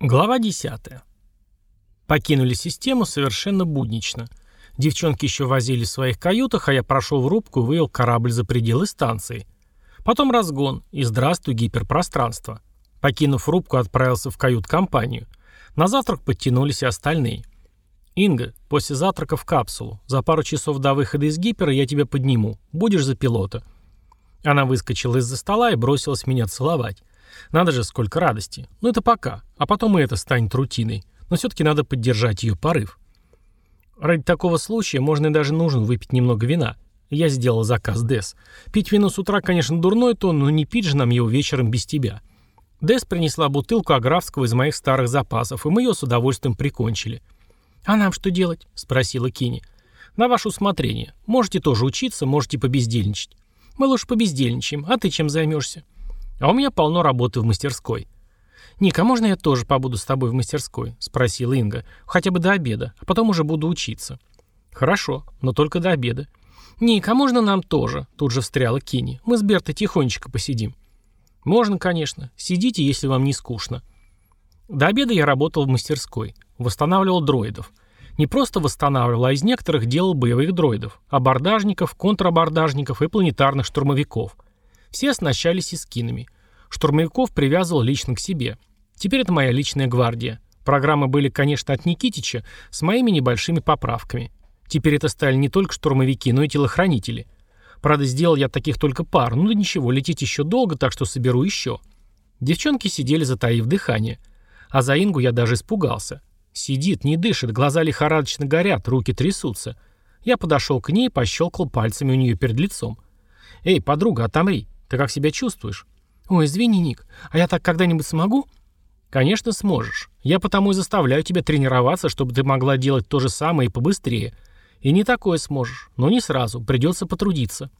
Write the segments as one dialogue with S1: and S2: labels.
S1: Глава 10. Покинули систему совершенно буднично. Девчонки еще возили в своих каютах, а я прошел в рубку и вывел корабль за пределы станции. Потом разгон и здравствуй гиперпространство. Покинув рубку, отправился в кают-компанию. На завтрак подтянулись и остальные. «Инга, после завтрака в капсулу. За пару часов до выхода из гипера я тебя подниму. Будешь за пилота». Она выскочила из-за стола и бросилась меня целовать. Надо же, сколько радости. Ну это пока. А потом и это станет рутиной. Но все-таки надо поддержать ее порыв. Ради такого случая можно и даже нужен выпить немного вина. Я сделал заказ Дес. Пить вино с утра, конечно, дурной тон, но не пить же нам его вечером без тебя. Дес принесла бутылку аграфского из моих старых запасов, и мы ее с удовольствием прикончили. «А нам что делать?» — спросила Кини. «На ваше усмотрение. Можете тоже учиться, можете побездельничать. Мы лучше побездельничаем. А ты чем займешься?» А у меня полно работы в мастерской. «Ника, можно я тоже побуду с тобой в мастерской?» — спросила Инга. «Хотя бы до обеда, а потом уже буду учиться». «Хорошо, но только до обеда». «Ника, а можно нам тоже?» — тут же встряла Кини. «Мы с Бертой тихонечко посидим». «Можно, конечно. Сидите, если вам не скучно». До обеда я работал в мастерской. Восстанавливал дроидов. Не просто восстанавливал, а из некоторых делал боевых дроидов. Абордажников, контрабордажников и планетарных штурмовиков — все оснащались эскинами. Штурмовиков привязывал лично к себе. Теперь это моя личная гвардия. Программы были, конечно, от Никитича, с моими небольшими поправками. Теперь это стали не только штурмовики, но и телохранители. Правда, сделал я таких только пар, ну да ничего, лететь еще долго, так что соберу еще. Девчонки сидели, затаив дыхание. А за Ингу я даже испугался. Сидит, не дышит, глаза лихорадочно горят, руки трясутся. Я подошел к ней и пощелкал пальцами у нее перед лицом. «Эй, подруга, отомри!» Ты как себя чувствуешь? Ой, извини, Ник, а я так когда-нибудь смогу? Конечно, сможешь. Я потому и заставляю тебя тренироваться, чтобы ты могла делать то же самое и побыстрее. И не такое сможешь, но не сразу, придется потрудиться.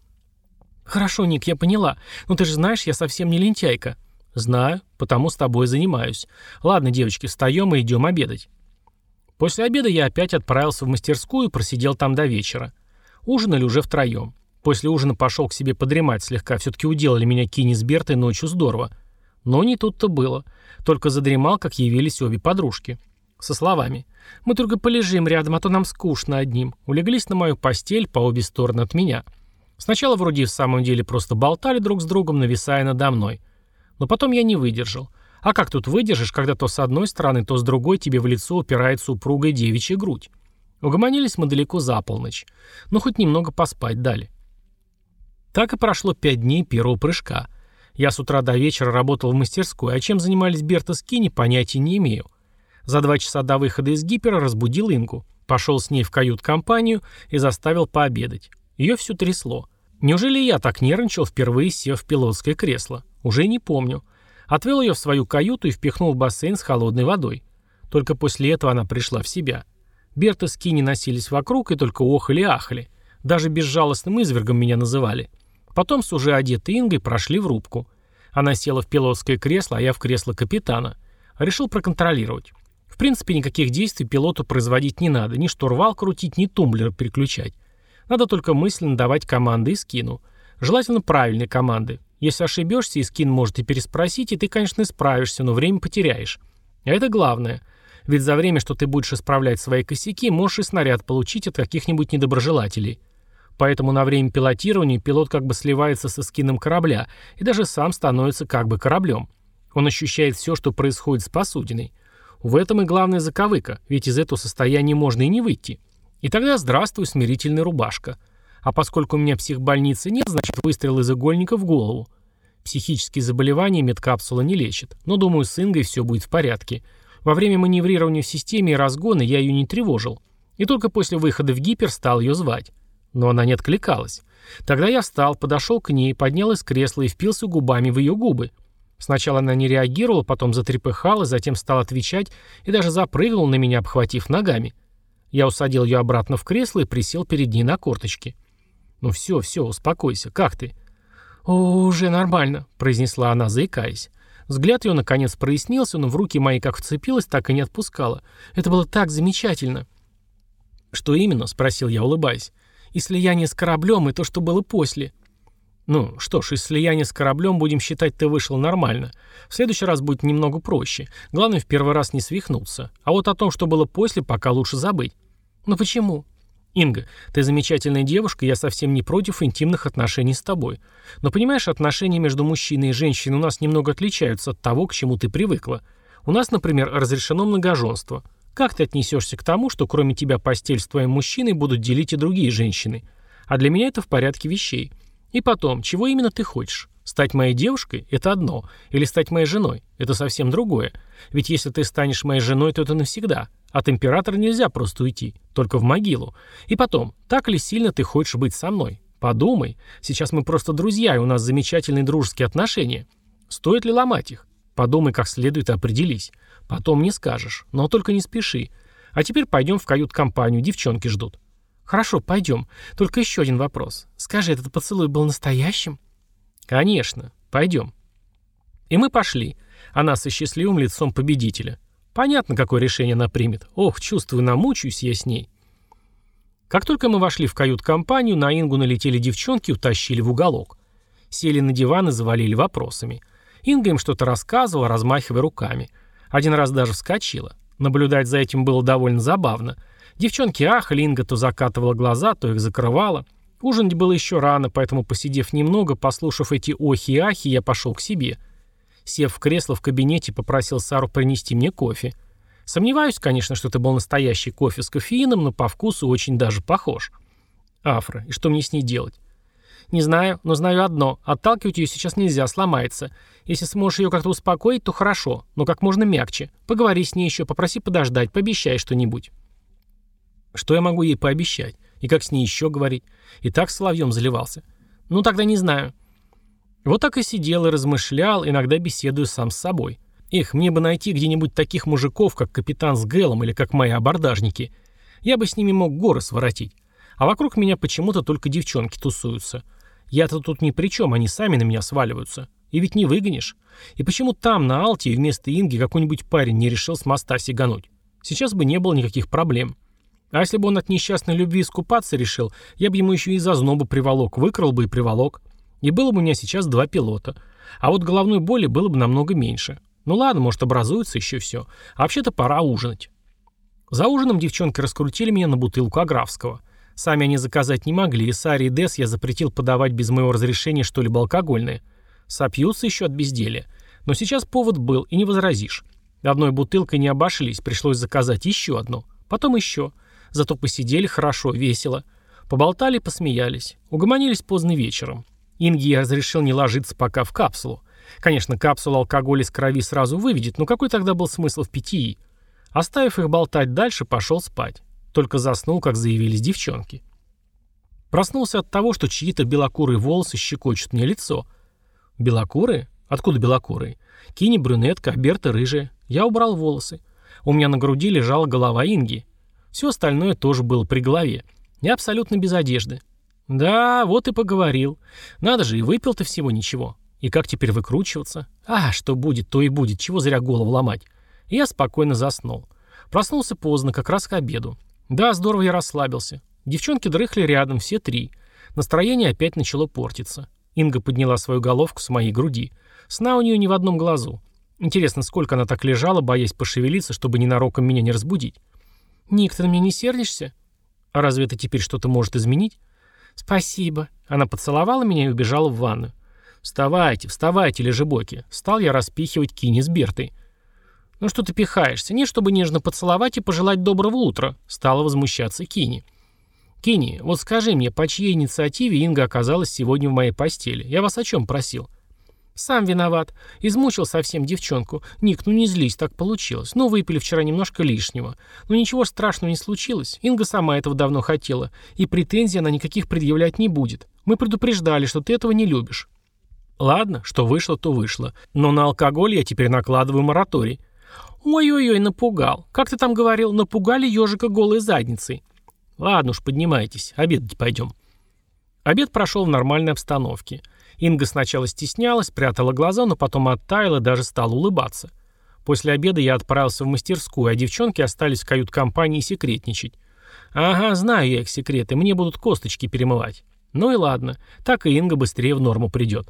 S1: Хорошо, Ник, я поняла. Но ты же знаешь, я совсем не лентяйка. Знаю, потому с тобой занимаюсь. Ладно, девочки, встаем и идем обедать. После обеда я опять отправился в мастерскую и просидел там до вечера. Ужинали уже втроем. После ужина пошел к себе подремать слегка. Все-таки уделали меня Кини с Бертой ночью здорово. Но не тут-то было. Только задремал, как явились обе подружки. Со словами «Мы только полежим рядом, а то нам скучно одним». Улеглись на мою постель по обе стороны от меня. Сначала вроде в самом деле просто болтали друг с другом, нависая надо мной. Но потом я не выдержал. А как тут выдержишь, когда то с одной стороны, то с другой тебе в лицо упирается упругая девичья грудь? Угомонились мы далеко за полночь. Но хоть немного поспать дали. Так и прошло пять дней первого прыжка. Я с утра до вечера работал в мастерской, а чем занимались Берта с Кини, понятия не имею. За два часа до выхода из гипера разбудил Ингу. Пошел с ней в кают-компанию и заставил пообедать. Ее все трясло. Неужели я так нервничал, впервые сев в пилотское кресло? Уже не помню. Отвел ее в свою каюту и впихнул в бассейн с холодной водой. Только после этого она пришла в себя. Берта с Кини носились вокруг и только охали-ахали. Даже безжалостным извергом меня называли. Потом с уже одетой Ингой прошли в рубку. Она села в пилотское кресло, а я в кресло капитана. Решил проконтролировать. В принципе, никаких действий пилоту производить не надо. Ни штурвал крутить, ни тумблер переключать. Надо только мысленно давать команды и скину. Желательно правильные команды. Если ошибешься, и скин может и переспросить, и ты, конечно, справишься, но время потеряешь. А это главное. Ведь за время, что ты будешь исправлять свои косяки, можешь и снаряд получить от каких-нибудь недоброжелателей. Поэтому на время пилотирования пилот как бы сливается со скином корабля и даже сам становится как бы кораблем. Он ощущает все, что происходит с посудиной. В этом и главная заковыка, ведь из этого состояния можно и не выйти. И тогда здравствуй, смирительная рубашка. А поскольку у меня психбольницы нет, значит выстрел из игольника в голову. Психические заболевания медкапсула не лечит, но думаю, с Ингой все будет в порядке. Во время маневрирования в системе и разгона я ее не тревожил. И только после выхода в гипер стал ее звать. Но она не откликалась. Тогда я встал, подошел к ней, поднял из кресла и впился губами в ее губы. Сначала она не реагировала, потом затрепыхала, затем стала отвечать и даже запрыгнула на меня, обхватив ногами. Я усадил ее обратно в кресло и присел перед ней на корточки. «Ну все, все, успокойся. Как ты?» «О, уже нормально», — произнесла она, заикаясь. Взгляд ее наконец прояснился, но в руки мои как вцепилась, так и не отпускала. Это было так замечательно. «Что именно?» — спросил я, улыбаясь и слияние с кораблем, и то, что было после. Ну, что ж, из слияния с кораблем будем считать, ты вышел нормально. В следующий раз будет немного проще. Главное, в первый раз не свихнуться. А вот о том, что было после, пока лучше забыть. Ну почему? Инга, ты замечательная девушка, я совсем не против интимных отношений с тобой. Но понимаешь, отношения между мужчиной и женщиной у нас немного отличаются от того, к чему ты привыкла. У нас, например, разрешено многоженство. Как ты отнесешься к тому, что кроме тебя постель с твоим мужчиной будут делить и другие женщины? А для меня это в порядке вещей. И потом, чего именно ты хочешь? Стать моей девушкой – это одно, или стать моей женой – это совсем другое. Ведь если ты станешь моей женой, то это навсегда. От императора нельзя просто уйти, только в могилу. И потом, так ли сильно ты хочешь быть со мной? Подумай, сейчас мы просто друзья, и у нас замечательные дружеские отношения. Стоит ли ломать их? Подумай как следует и определись. Потом не скажешь, но только не спеши. А теперь пойдем в кают-компанию, девчонки ждут. «Хорошо, пойдем. Только еще один вопрос. Скажи, этот поцелуй был настоящим?» «Конечно. Пойдем». И мы пошли. Она со счастливым лицом победителя. Понятно, какое решение она примет. Ох, чувствую, намучаюсь я с ней. Как только мы вошли в кают-компанию, на Ингу налетели девчонки и утащили в уголок. Сели на диван и завалили вопросами. Инга им что-то рассказывала, размахивая руками. Один раз даже вскочила. Наблюдать за этим было довольно забавно – Девчонки ахали, Инга то закатывала глаза, то их закрывала. Ужинать было еще рано, поэтому, посидев немного, послушав эти охи и ахи, я пошел к себе. Сев в кресло в кабинете, попросил Сару принести мне кофе. Сомневаюсь, конечно, что это был настоящий кофе с кофеином, но по вкусу очень даже похож. Афра, и что мне с ней делать? Не знаю, но знаю одно. Отталкивать ее сейчас нельзя, сломается. Если сможешь ее как-то успокоить, то хорошо, но как можно мягче. Поговори с ней еще, попроси подождать, пообещай что-нибудь. Что я могу ей пообещать? И как с ней еще говорить? И так соловьем заливался. Ну, тогда не знаю. Вот так и сидел и размышлял, иногда беседую сам с собой. Эх, мне бы найти где-нибудь таких мужиков, как капитан с Гэлом или как мои абордажники. Я бы с ними мог горы своротить. А вокруг меня почему-то только девчонки тусуются. Я-то тут ни при чем, они сами на меня сваливаются. И ведь не выгонишь. И почему там, на Алте, вместо Инги какой-нибудь парень не решил с моста сигануть? Сейчас бы не было никаких проблем. А если бы он от несчастной любви искупаться решил, я бы ему еще и за знобу приволок, выкрал бы и приволок. И было бы у меня сейчас два пилота. А вот головной боли было бы намного меньше. Ну ладно, может образуется еще все. А вообще-то пора ужинать. За ужином девчонки раскрутили меня на бутылку Аграфского. Сами они заказать не могли, и Саре и Дес я запретил подавать без моего разрешения что-либо алкогольное. Сопьются еще от безделия. Но сейчас повод был, и не возразишь. Одной бутылкой не обошлись, пришлось заказать еще одну. Потом еще. Зато посидели хорошо, весело. Поболтали, посмеялись. Угомонились поздно вечером. Инги я разрешил не ложиться пока в капсулу. Конечно, капсула алкоголя из крови сразу выведет, но какой тогда был смысл в питьи? Оставив их болтать дальше, пошел спать. Только заснул, как заявились девчонки. Проснулся от того, что чьи-то белокурые волосы щекочут мне лицо. Белокурые? Откуда белокурые? Кини брюнетка, Берта рыжая. Я убрал волосы. У меня на груди лежала голова Инги. Все остальное тоже было при голове. И абсолютно без одежды. Да, вот и поговорил. Надо же, и выпил-то всего ничего. И как теперь выкручиваться? А, что будет, то и будет, чего зря голову ломать. И я спокойно заснул. Проснулся поздно, как раз к обеду. Да, здорово я расслабился. Девчонки дрыхли рядом, все три. Настроение опять начало портиться. Инга подняла свою головку с моей груди. Сна у нее ни в одном глазу. Интересно, сколько она так лежала, боясь пошевелиться, чтобы ненароком меня не разбудить. «Ник, ты на меня не сердишься?» «А разве это теперь что-то может изменить?» «Спасибо». Она поцеловала меня и убежала в ванну. «Вставайте, вставайте, лежебоки!» Стал я распихивать Кини с Бертой. «Ну что ты пихаешься? Не, чтобы нежно поцеловать и пожелать доброго утра!» Стала возмущаться Кини. «Кини, вот скажи мне, по чьей инициативе Инга оказалась сегодня в моей постели? Я вас о чем просил?» «Сам виноват. Измучил совсем девчонку. Ник, ну не злись, так получилось. Ну, выпили вчера немножко лишнего. Но ничего страшного не случилось. Инга сама этого давно хотела. И претензий она никаких предъявлять не будет. Мы предупреждали, что ты этого не любишь». «Ладно, что вышло, то вышло. Но на алкоголь я теперь накладываю мораторий». «Ой-ой-ой, напугал. Как ты там говорил, напугали ежика голой задницей». «Ладно уж, поднимайтесь. Обедать пойдем». Обед прошел в нормальной обстановке. Инга сначала стеснялась, прятала глаза, но потом оттаяла даже стала улыбаться. После обеда я отправился в мастерскую, а девчонки остались в кают-компании секретничать. Ага, знаю я их секреты, мне будут косточки перемывать. Ну и ладно, так и Инга быстрее в норму придет.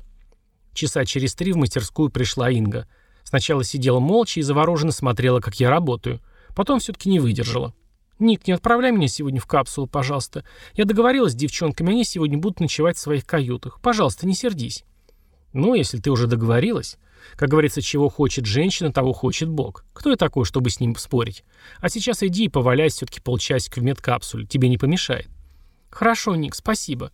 S1: Часа через три в мастерскую пришла Инга. Сначала сидела молча и завороженно смотрела, как я работаю. Потом все-таки не выдержала. «Ник, не отправляй меня сегодня в капсулу, пожалуйста. Я договорилась с девчонками, они сегодня будут ночевать в своих каютах. Пожалуйста, не сердись». «Ну, если ты уже договорилась. Как говорится, чего хочет женщина, того хочет Бог. Кто я такой, чтобы с ним спорить? А сейчас иди и поваляйся все-таки полчасика в медкапсуле. Тебе не помешает». «Хорошо, Ник, спасибо».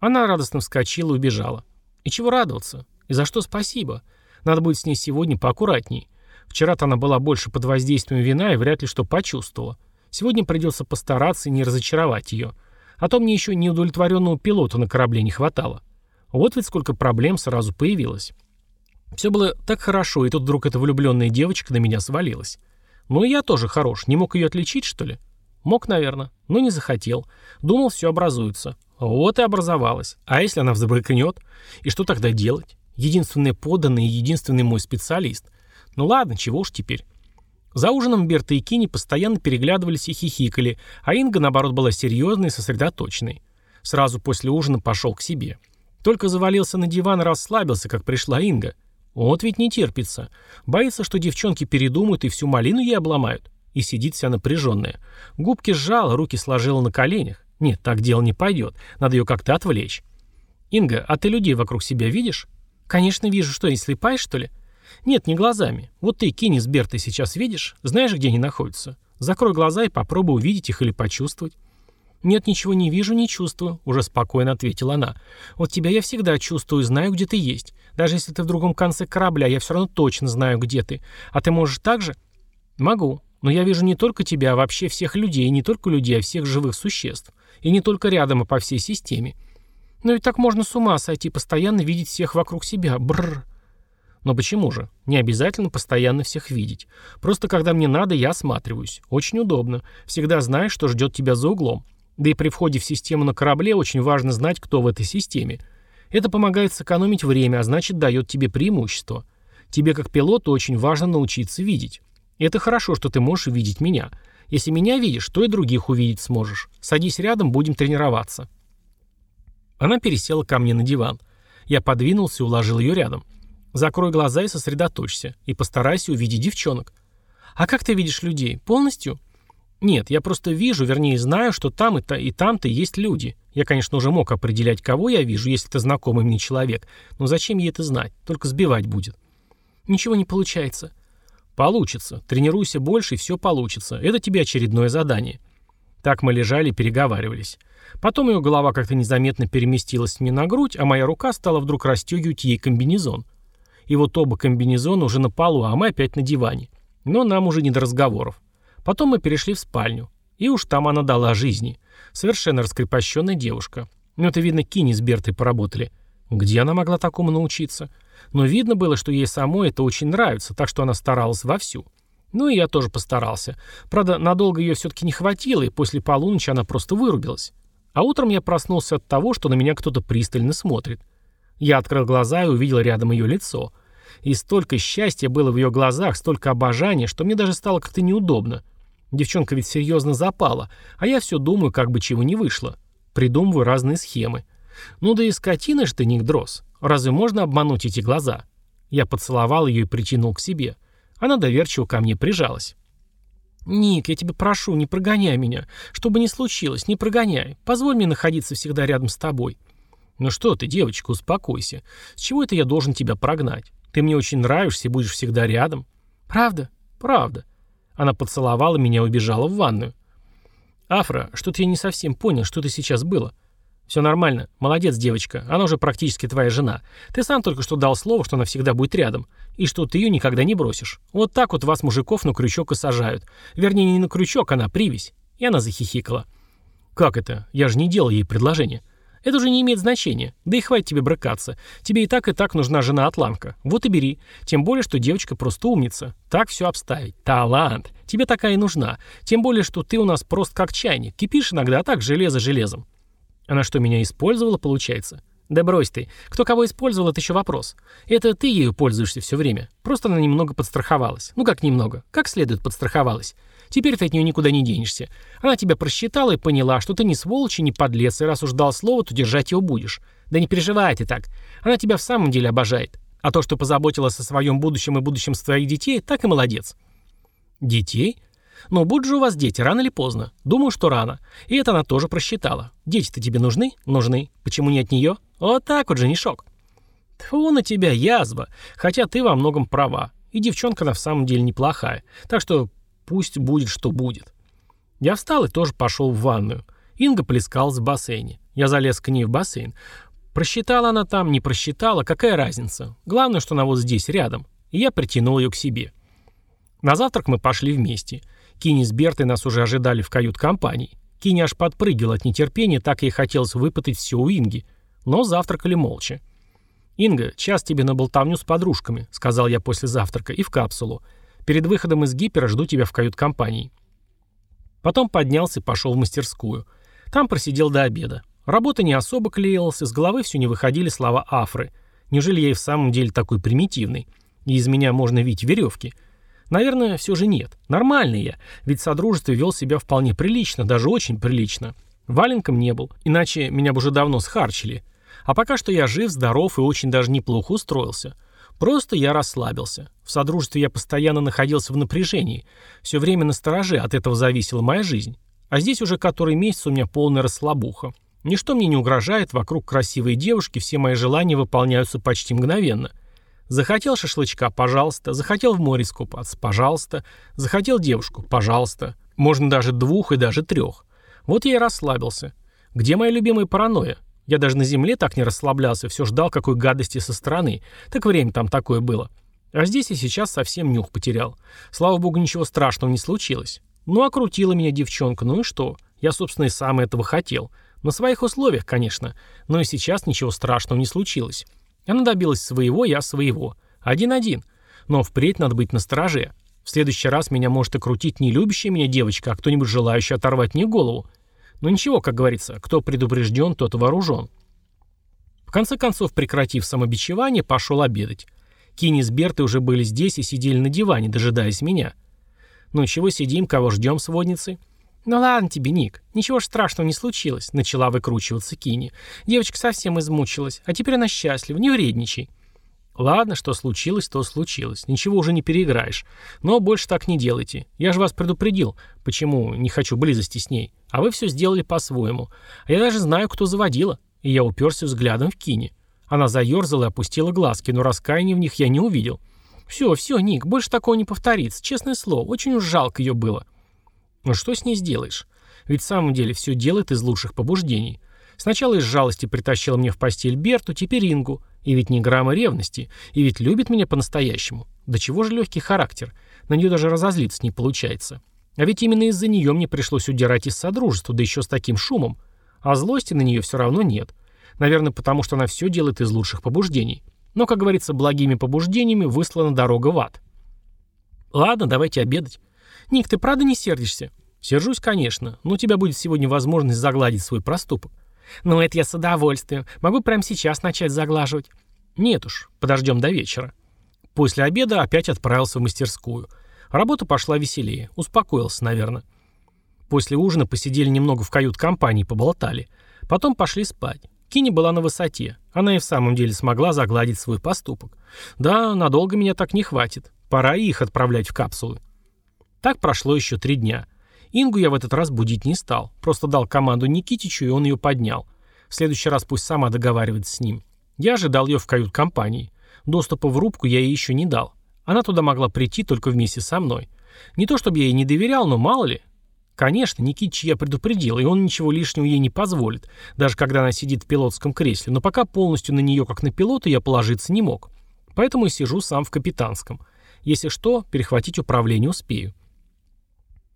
S1: Она радостно вскочила и убежала. И чего радоваться? И за что спасибо? Надо будет с ней сегодня поаккуратней. Вчера-то она была больше под воздействием вина и вряд ли что почувствовала. Сегодня придется постараться и не разочаровать ее. А то мне еще неудовлетворенного пилота на корабле не хватало. Вот ведь сколько проблем сразу появилось. Все было так хорошо, и тут вдруг эта влюбленная девочка на меня свалилась. Ну и я тоже хорош, не мог ее отличить, что ли? Мог, наверное, но не захотел. Думал, все образуется. Вот и образовалось. А если она взбрыкнет? И что тогда делать? Единственный подданный и единственный мой специалист. Ну ладно, чего уж теперь. За ужином Берта и Кини постоянно переглядывались и хихикали, а Инга, наоборот, была серьезной и сосредоточенной. Сразу после ужина пошел к себе. Только завалился на диван расслабился, как пришла Инга. Вот ведь не терпится. Боится, что девчонки передумают и всю малину ей обломают. И сидит вся напряженная. Губки сжала, руки сложила на коленях. Нет, так дело не пойдет. Надо ее как-то отвлечь. «Инга, а ты людей вокруг себя видишь?» «Конечно вижу. Что, не слепая, что ли?» «Нет, не глазами. Вот ты Кини с Бертой сейчас видишь? Знаешь, где они находятся? Закрой глаза и попробуй увидеть их или почувствовать». «Нет, ничего не вижу, не чувствую», — уже спокойно ответила она. «Вот тебя я всегда чувствую, знаю, где ты есть. Даже если ты в другом конце корабля, я все равно точно знаю, где ты. А ты можешь так же?» «Могу. Но я вижу не только тебя, а вообще всех людей, и не только людей, а всех живых существ. И не только рядом, а по всей системе. Но ведь так можно с ума сойти, постоянно видеть всех вокруг себя. Бррр. Но почему же? Не обязательно постоянно всех видеть. Просто когда мне надо, я осматриваюсь. Очень удобно. Всегда знаешь, что ждет тебя за углом. Да и при входе в систему на корабле очень важно знать, кто в этой системе. Это помогает сэкономить время, а значит дает тебе преимущество. Тебе как пилоту очень важно научиться видеть. Это хорошо, что ты можешь видеть меня. Если меня видишь, то и других увидеть сможешь. Садись рядом, будем тренироваться. Она пересела ко мне на диван. Я подвинулся и уложил ее рядом. Закрой глаза и сосредоточься. И постарайся увидеть девчонок. А как ты видишь людей? Полностью? Нет, я просто вижу, вернее знаю, что там и, та, и там-то есть люди. Я, конечно, уже мог определять, кого я вижу, если это знакомый мне человек. Но зачем ей это знать? Только сбивать будет. Ничего не получается. Получится. Тренируйся больше, и все получится. Это тебе очередное задание. Так мы лежали и переговаривались. Потом ее голова как-то незаметно переместилась мне на грудь, а моя рука стала вдруг расстегивать ей комбинезон. И вот оба комбинезона уже на полу, а мы опять на диване. Но нам уже не до разговоров. Потом мы перешли в спальню. И уж там она дала жизни. Совершенно раскрепощенная девушка. Ну это видно, Кини с Бертой поработали. Где она могла такому научиться? Но видно было, что ей самой это очень нравится, так что она старалась вовсю. Ну и я тоже постарался. Правда, надолго ее все-таки не хватило, и после полуночи она просто вырубилась. А утром я проснулся от того, что на меня кто-то пристально смотрит. Я открыл глаза и увидел рядом ее лицо. И столько счастья было в ее глазах, столько обожания, что мне даже стало как-то неудобно. Девчонка ведь серьезно запала, а я все думаю, как бы чего не вышло. Придумываю разные схемы. Ну да и скотина же ты, Ник Дросс. Разве можно обмануть эти глаза? Я поцеловал ее и притянул к себе. Она доверчиво ко мне прижалась. «Ник, я тебя прошу, не прогоняй меня. Что бы ни случилось, не прогоняй. Позволь мне находиться всегда рядом с тобой». «Ну что ты, девочка, успокойся. С чего это я должен тебя прогнать? Ты мне очень нравишься и будешь всегда рядом». «Правда?» «Правда». Она поцеловала меня и убежала в ванную. «Афра, что-то я не совсем понял, что это сейчас было». «Все нормально. Молодец, девочка. Она уже практически твоя жена. Ты сам только что дал слово, что она всегда будет рядом. И что ты ее никогда не бросишь. Вот так вот вас, мужиков, на крючок и сажают. Вернее, не на крючок, а на привязь». И она захихикала. «Как это? Я же не делал ей предложение». Это уже не имеет значения. Да и хватит тебе брыкаться. Тебе и так, и так нужна жена-атланка. Вот и бери. Тем более, что девочка просто умница. Так все обставить. Талант. Тебе такая и нужна. Тем более, что ты у нас просто как чайник. Кипишь иногда, а так железо железом. Она что, меня использовала, получается? Да брось ты. Кто кого использовал, это еще вопрос. Это ты ею пользуешься все время. Просто она немного подстраховалась. Ну как немного? Как следует подстраховалась. Теперь ты от нее никуда не денешься. Она тебя просчитала и поняла, что ты не сволочь и не подлец, и раз уж дал слово, то держать его будешь. Да не переживай ты так. Она тебя в самом деле обожает. А то, что позаботилась о своем будущем и будущем своих детей, так и молодец. Детей? Но будут же у вас дети, рано или поздно. Думаю, что рано. И это она тоже просчитала. Дети-то тебе нужны? Нужны. Почему не от нее? Вот так вот, женишок. Тьфу на тебя, язва. Хотя ты во многом права. И девчонка на самом деле неплохая. Так что пусть будет, что будет. Я встал и тоже пошел в ванную. Инга плескалась в бассейне. Я залез к ней в бассейн. Просчитала она там, не просчитала, какая разница. Главное, что она вот здесь, рядом. И я притянул ее к себе. На завтрак мы пошли вместе. Кини с Бертой нас уже ожидали в кают-компании. Кини аж подпрыгивал от нетерпения, так ей хотелось выпытать все у Инги. Но завтракали молча. «Инга, час тебе на болтовню с подружками», — сказал я после завтрака, — «и в капсулу. Перед выходом из гипера жду тебя в кают-компании». Потом поднялся и пошел в мастерскую. Там просидел до обеда. Работа не особо клеилась, из головы все не выходили слова Афры. Неужели я и в самом деле такой примитивный? И из меня можно видеть веревки. Наверное, все же нет. Нормальный я, ведь в Содружестве вел себя вполне прилично, даже очень прилично. Валенком не был, иначе меня бы уже давно схарчили. А пока что я жив, здоров и очень даже неплохо устроился. Просто я расслабился. В Содружестве я постоянно находился в напряжении. Все время на стороже, от этого зависела моя жизнь. А здесь уже который месяц у меня полная расслабуха. Ничто мне не угрожает, вокруг красивые девушки, все мои желания выполняются почти мгновенно – Захотел шашлычка, пожалуйста. Захотел в море скупаться, пожалуйста. Захотел девушку, пожалуйста. Можно даже двух и даже трех. Вот я и расслабился. Где моя любимая паранойя? Я даже на земле так не расслаблялся, все ждал какой гадости со стороны. Так время там такое было. А здесь и сейчас совсем нюх потерял. Слава богу, ничего страшного не случилось. Ну, окрутила меня девчонка, ну и что? Я, собственно, и сам этого хотел. На своих условиях, конечно. Но и сейчас ничего страшного не случилось. Она добилась своего, я своего. Один-один. Но впредь надо быть настороже. В следующий раз меня может окрутить не любящая меня девочка, а кто-нибудь желающий оторвать мне голову. Но ничего, как говорится, кто предупрежден, тот вооружен. В конце концов, прекратив самобичевание, пошел обедать. Кини с Бертой уже были здесь и сидели на диване, дожидаясь меня. «Ну чего сидим, кого ждем, сводницы?» «Ну ладно тебе, Ник, ничего ж страшного не случилось», — начала выкручиваться Кини. «Девочка совсем измучилась, а теперь она счастлива, не вредничай». «Ладно, что случилось, то случилось. Ничего уже не переиграешь. Но больше так не делайте. Я же вас предупредил, почему не хочу близости с ней. А вы все сделали по-своему. А я даже знаю, кто заводила». И я уперся взглядом в Кини. Она заерзала и опустила глазки, но раскаяния в них я не увидел. «Все, все, Ник, больше такого не повторится. Честное слово, очень уж жалко ее было». Но что с ней сделаешь? Ведь в самом деле все делает из лучших побуждений. Сначала из жалости притащила мне в постель Берту, теперь Ингу. И ведь ни грамма ревности. И ведь любит меня по-настоящему. Да чего же легкий характер. На нее даже разозлиться не получается. А ведь именно из-за нее мне пришлось удирать из Содружества, да еще с таким шумом. А злости на нее все равно нет. Наверное, потому что она все делает из лучших побуждений. Но, как говорится, благими побуждениями выслана дорога в ад. Ладно, давайте обедать. «Ник, ты правда не сердишься?» «Сержусь, конечно, но у тебя будет сегодня возможность загладить свой проступок». «Ну, это я с удовольствием. Могу прямо сейчас начать заглаживать». «Нет уж, подождем до вечера». После обеда опять отправился в мастерскую. Работа пошла веселее. Успокоился, наверное. После ужина посидели немного в кают-компании, поболтали. Потом пошли спать. Кини была на высоте. Она и в самом деле смогла загладить свой поступок. Да, надолго меня так не хватит. Пора их отправлять в капсулы. Так прошло еще три дня. Ингу я в этот раз будить не стал. Просто дал команду Никитичу, и он ее поднял. В следующий раз пусть сама договаривается с ним. Я ожидал ее в кают-компании. Доступа в рубку я ей еще не дал. Она туда могла прийти только вместе со мной. Не то чтобы я ей не доверял, но мало ли. Конечно, Никитич я предупредил, и он ничего лишнего ей не позволит, даже когда она сидит в пилотском кресле, но пока полностью на нее как на пилота я положиться не мог. Поэтому и сижу сам в капитанском. Если что, перехватить управление успею.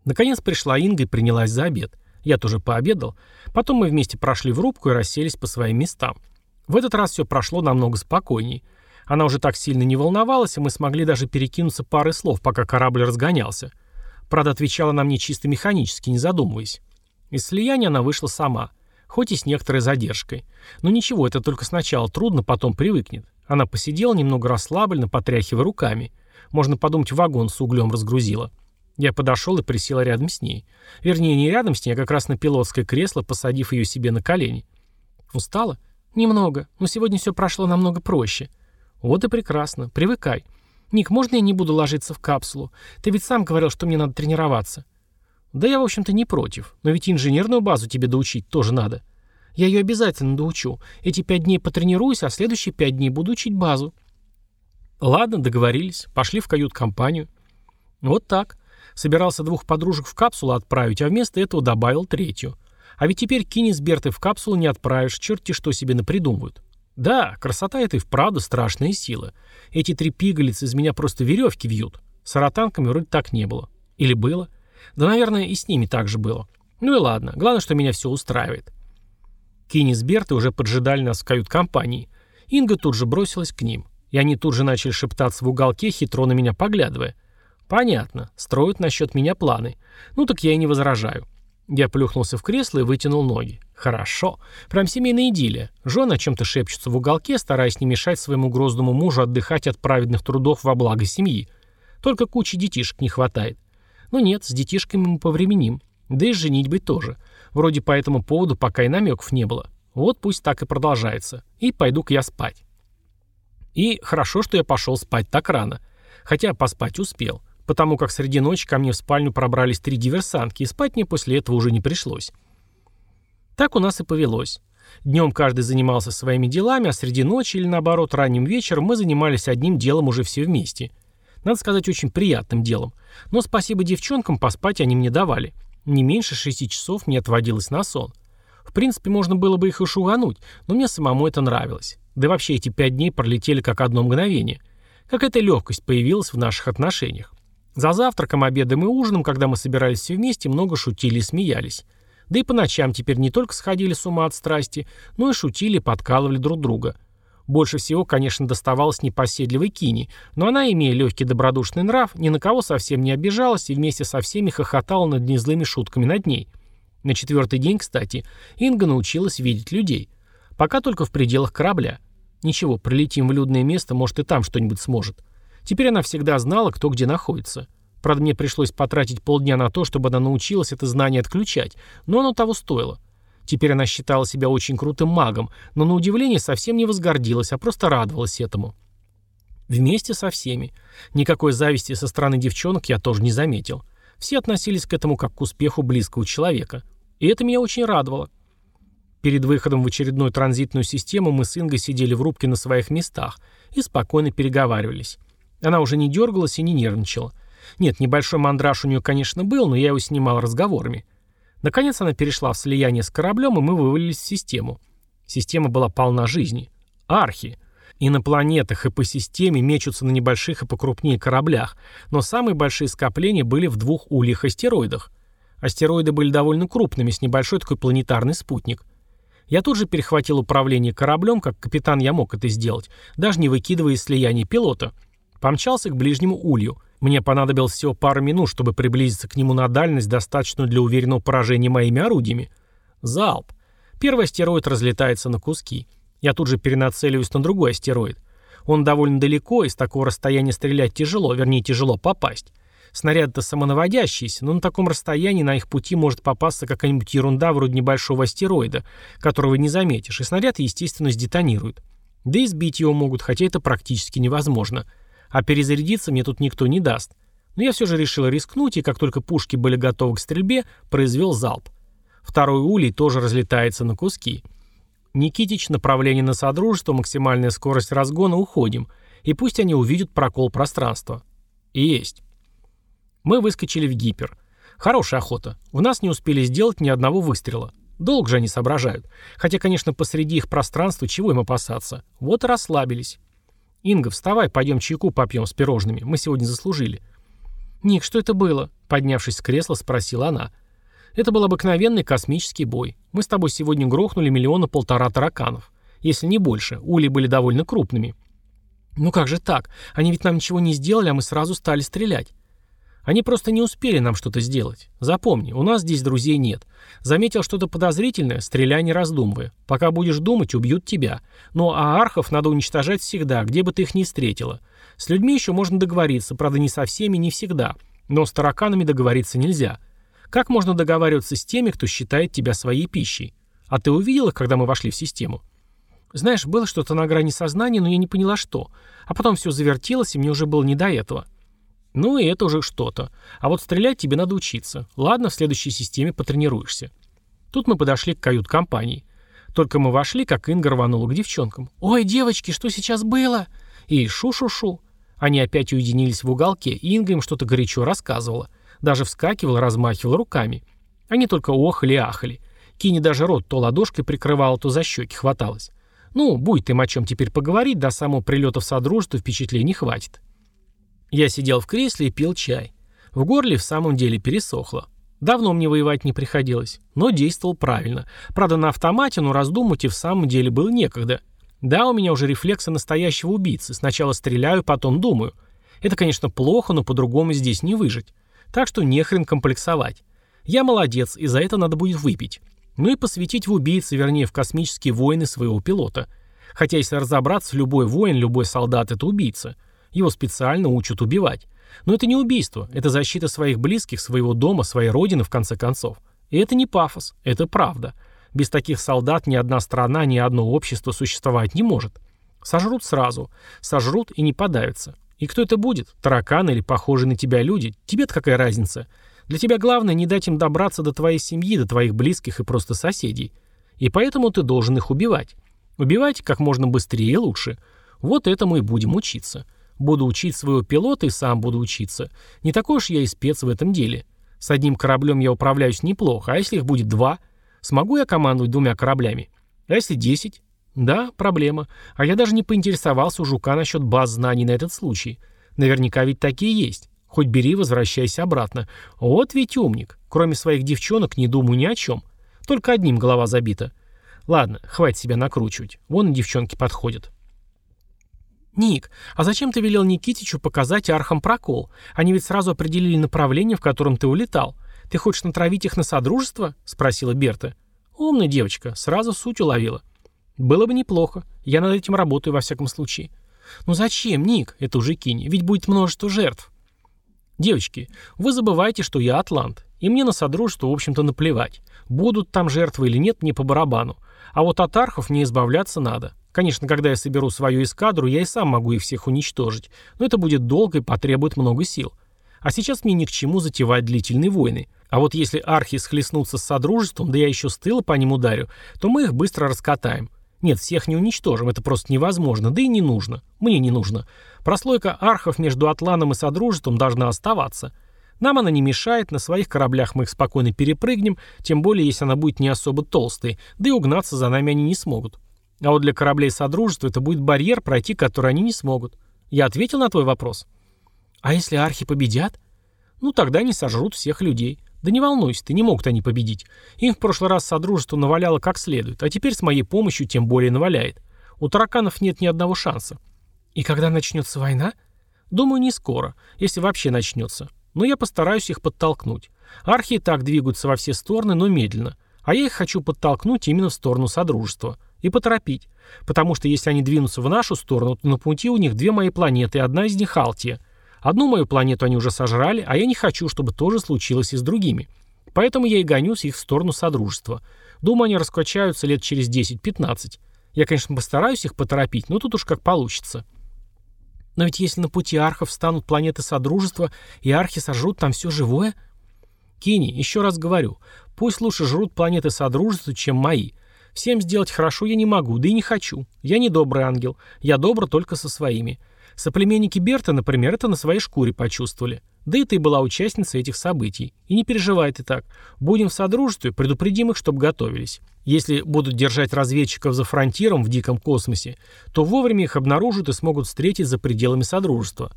S1: Наконец пришла Инга и принялась за обед. Я тоже пообедал. Потом мы вместе прошли в рубку и расселись по своим местам. В этот раз все прошло намного спокойней. Она уже так сильно не волновалась, и мы смогли даже перекинуться парой слов, пока корабль разгонялся. Правда, отвечала на мне чисто механически, не задумываясь. Из слияния она вышла сама. Хоть и с некоторой задержкой. Но ничего, это только сначала трудно, потом привыкнет. Она посидела, немного расслабленно, потряхивая руками. Можно подумать, вагон с углем разгрузила. Я подошел и присел рядом с ней. Вернее, не рядом с ней, а как раз на пилотское кресло, посадив ее себе на колени. Устала? Немного, но сегодня все прошло намного проще. Вот и прекрасно, привыкай. Ник, можно я не буду ложиться в капсулу? Ты ведь сам говорил, что мне надо тренироваться. Да я, в общем-то, не против. Но ведь инженерную базу тебе доучить тоже надо. Я ее обязательно доучу. Эти пять дней потренируюсь, а следующие пять дней буду учить базу. Ладно, договорились. Пошли в кают-компанию. Вот так. Собирался двух подружек в капсулу отправить, а вместо этого добавил третью. А ведь теперь Кини с Бертой в капсулу не отправишь, черти что себе напридумывают. Да, красота это и вправду страшная сила. Эти три пигалицы из меня просто веревки вьют. С аратанками вроде так не было. Или было? Да, наверное, и с ними так же было. Ну и ладно, главное, что меня все устраивает. Кини с Бертой уже поджидали нас в кают-компании. Инга тут же бросилась к ним. И они тут же начали шептаться в уголке, хитро на меня поглядывая. Понятно, строят насчет меня планы. Ну так я и не возражаю. Я плюхнулся в кресло и вытянул ноги. Хорошо. Прям семейная идиллия. Жены о чем-то шепчутся в уголке, стараясь не мешать своему грозному мужу отдыхать от праведных трудов во благо семьи. Только кучи детишек не хватает. Но нет, с детишками мы повременим. Да и женитьбой тоже. Вроде по этому поводу пока и намеков не было. Вот пусть так и продолжается. И пойду-ка я спать. И хорошо, что я пошел спать так рано. Хотя поспать успел потому как среди ночи ко мне в спальню пробрались три диверсантки, и спать мне после этого уже не пришлось. Так у нас и повелось. Днем каждый занимался своими делами, а среди ночи или наоборот ранним вечером мы занимались одним делом уже все вместе. Надо сказать, очень приятным делом. Но спасибо девчонкам, поспать они мне давали. Не меньше шести часов мне отводилось на сон. В принципе, можно было бы их и шугануть, но мне самому это нравилось. Да вообще эти пять дней пролетели как одно мгновение. Какая-то легкость появилась в наших отношениях. За завтраком, обедом и ужином, когда мы собирались все вместе, много шутили и смеялись. Да и по ночам теперь не только сходили с ума от страсти, но и шутили подкалывали друг друга. Больше всего, конечно, доставалось непоседливой Кини, но она, имея легкий добродушный нрав, ни на кого совсем не обижалась и вместе со всеми хохотала над незлыми шутками над ней. На четвертый день, кстати, Инга научилась видеть людей. Пока только в пределах корабля. Ничего, прилетим в людное место, может и там что-нибудь сможет. Теперь она всегда знала, кто где находится. Правда, мне пришлось потратить полдня на то, чтобы она научилась это знание отключать, но оно того стоило. Теперь она считала себя очень крутым магом, но на удивление совсем не возгордилась, а просто радовалась этому. Вместе со всеми. Никакой зависти со стороны девчонок я тоже не заметил. Все относились к этому как к успеху близкого человека. И это меня очень радовало. Перед выходом в очередную транзитную систему мы с Ингой сидели в рубке на своих местах и спокойно переговаривались. Она уже не дергалась и не нервничала. Нет, небольшой мандраж у нее, конечно, был, но я его снимал разговорами. Наконец она перешла в слияние с кораблем, и мы вывалились в систему. Система была полна жизни. Архи. И на планетах, и по системе мечутся на небольших и покрупнее кораблях, но самые большие скопления были в двух ульях астероидах. Астероиды были довольно крупными, с небольшой такой планетарный спутник. Я тут же перехватил управление кораблем, как капитан я мог это сделать, даже не выкидывая из слияния пилота – Помчался к ближнему улью. Мне понадобилось всего пару минут, чтобы приблизиться к нему на дальность, достаточную для уверенного поражения моими орудиями. Залп. Первый астероид разлетается на куски. Я тут же перенацеливаюсь на другой астероид. Он довольно далеко, и с такого расстояния стрелять тяжело, вернее тяжело попасть. Снаряды-то самонаводящиеся, но на таком расстоянии на их пути может попасться какая-нибудь ерунда вроде небольшого астероида, которого не заметишь, и снаряд, естественно, сдетонирует. Да и сбить его могут, хотя это практически невозможно. А перезарядиться мне тут никто не даст. Но я все же решил рискнуть, и как только пушки были готовы к стрельбе, произвел залп. Второй улей тоже разлетается на куски. Никитич, направление на Содружество, максимальная скорость разгона, уходим. И пусть они увидят прокол пространства. И есть. Мы выскочили в гипер. Хорошая охота. В нас не успели сделать ни одного выстрела. Долг же они соображают. Хотя, конечно, посреди их пространства чего им опасаться. Вот и расслабились. «Инга, вставай, пойдем чайку попьем с пирожными. Мы сегодня заслужили». «Ник, что это было?» Поднявшись с кресла, спросила она. «Это был обыкновенный космический бой. Мы с тобой сегодня грохнули миллиона полтора тараканов. Если не больше. Ули были довольно крупными». «Ну как же так? Они ведь нам ничего не сделали, а мы сразу стали стрелять». Они просто не успели нам что-то сделать. Запомни, у нас здесь друзей нет. Заметил что-то подозрительное, стреляй не раздумывая. Пока будешь думать, убьют тебя. Ну а архов надо уничтожать всегда, где бы ты их ни встретила. С людьми еще можно договориться, правда не со всеми, не всегда. Но с тараканами договориться нельзя. Как можно договариваться с теми, кто считает тебя своей пищей? А ты увидела, когда мы вошли в систему? Знаешь, было что-то на грани сознания, но я не поняла, что. А потом все завертелось, и мне уже было не до этого. Ну и это уже что-то. А вот стрелять тебе надо учиться. Ладно, в следующей системе потренируешься. Тут мы подошли к кают-компании. Только мы вошли, как Инга рванула к девчонкам. «Ой, девочки, что сейчас было?» И шу-шу-шу. Они опять уединились в уголке, и Инга им что-то горячо рассказывала. Даже вскакивала, размахивала руками. Они только охали и ахали. Кини даже рот то ладошкой прикрывала, то за щеки хваталась. Ну, будет им о чем теперь поговорить, до самого прилета в Содружество впечатлений хватит. Я сидел в кресле и пил чай. В горле в самом деле пересохло. Давно мне воевать не приходилось, но действовал правильно. Правда, на автомате, но раздумать и в самом деле было некогда. Да, у меня уже рефлексы настоящего убийцы. Сначала стреляю, потом думаю. Это, конечно, плохо, но по-другому здесь не выжить. Так что нехрен комплексовать. Я молодец, и за это надо будет выпить. Ну и посвятить в убийцы, вернее, в космические войны своего пилота. Хотя, если разобраться, любой воин, любой солдат — это убийца. Его специально учат убивать. Но это не убийство, это защита своих близких, своего дома, своей родины, в конце концов. И это не пафос, это правда. Без таких солдат ни одна страна, ни одно общество существовать не может. Сожрут сразу. Сожрут и не подавятся. И кто это будет? Тараканы или похожие на тебя люди? Тебе-то какая разница? Для тебя главное не дать им добраться до твоей семьи, до твоих близких и просто соседей. И поэтому ты должен их убивать. Убивать как можно быстрее и лучше. Вот этому и будем учиться. Буду учить своего пилота и сам буду учиться. Не такой уж я и спец в этом деле. С одним кораблем я управляюсь неплохо, а если их будет два? Смогу я командовать двумя кораблями? А если десять? Да, проблема. А я даже не поинтересовался у Жука насчет баз знаний на этот случай. Наверняка ведь такие есть. Хоть бери, возвращайся обратно. Вот ведь умник. Кроме своих девчонок не думаю ни о чем. Только одним голова забита. Ладно, хватит себя накручивать. Вон и девчонки подходят. «Ник, а зачем ты велел Никитичу показать архам прокол? Они ведь сразу определили направление, в котором ты улетал. Ты хочешь натравить их на содружество?» — спросила Берта. «Умная девочка, сразу суть уловила». «Было бы неплохо. Я над этим работаю во всяком случае». «Ну зачем, Ник? Это уже кинь. Ведь будет множество жертв». «Девочки, вы забываете, что я атлант, и мне на содружество, в общем-то, наплевать. Будут там жертвы или нет, мне по барабану. А вот от архов мне избавляться надо. Конечно, когда я соберу свою эскадру, я и сам могу их всех уничтожить, но это будет долго и потребует много сил. А сейчас мне ни к чему затевать длительные войны. А вот если архи схлестнутся с содружеством, да я еще с тыла по ним ударю, то мы их быстро раскатаем. Нет, всех не уничтожим, это просто невозможно, да и не нужно. Мне не нужно. Прослойка архов между Атланом и Содружеством должна оставаться. Нам она не мешает, на своих кораблях мы их спокойно перепрыгнем, тем более, если она будет не особо толстой, да и угнаться за нами они не смогут. А вот для кораблей Содружества это будет барьер, пройти который они не смогут. Я ответил на твой вопрос? А если архи победят? Ну, тогда они сожрут всех людей. Да не волнуйся, ты не могут они победить. Им в прошлый раз Содружество наваляло как следует, а теперь с моей помощью тем более наваляет. У тараканов нет ни одного шанса. И когда начнется война? Думаю, не скоро, если вообще начнется. Но я постараюсь их подтолкнуть. Архи и так двигаются во все стороны, но медленно. А я их хочу подтолкнуть именно в сторону Содружества. И поторопить. Потому что если они двинутся в нашу сторону, то на пути у них две мои планеты, одна из них Алтия. Одну мою планету они уже сожрали, а я не хочу, чтобы тоже случилось и с другими. Поэтому я и гонюсь их в сторону Содружества. Думаю, они раскачаются лет через 10-15. Я, конечно, постараюсь их поторопить, но тут уж как получится. Но ведь если на пути архов станут планеты Содружества, и архи сожрут там все живое... Кини, еще раз говорю, пусть лучше жрут планеты Содружества, чем мои. Всем сделать хорошо я не могу, да и не хочу. Я не добрый ангел. Я добр только со своими. Соплеменники Берта, например, это на своей шкуре почувствовали. Да и ты была участницей этих событий. И не переживай ты так. Будем в содружестве, предупредим их, чтобы готовились. Если будут держать разведчиков за фронтиром в диком космосе, то вовремя их обнаружат и смогут встретить за пределами содружества.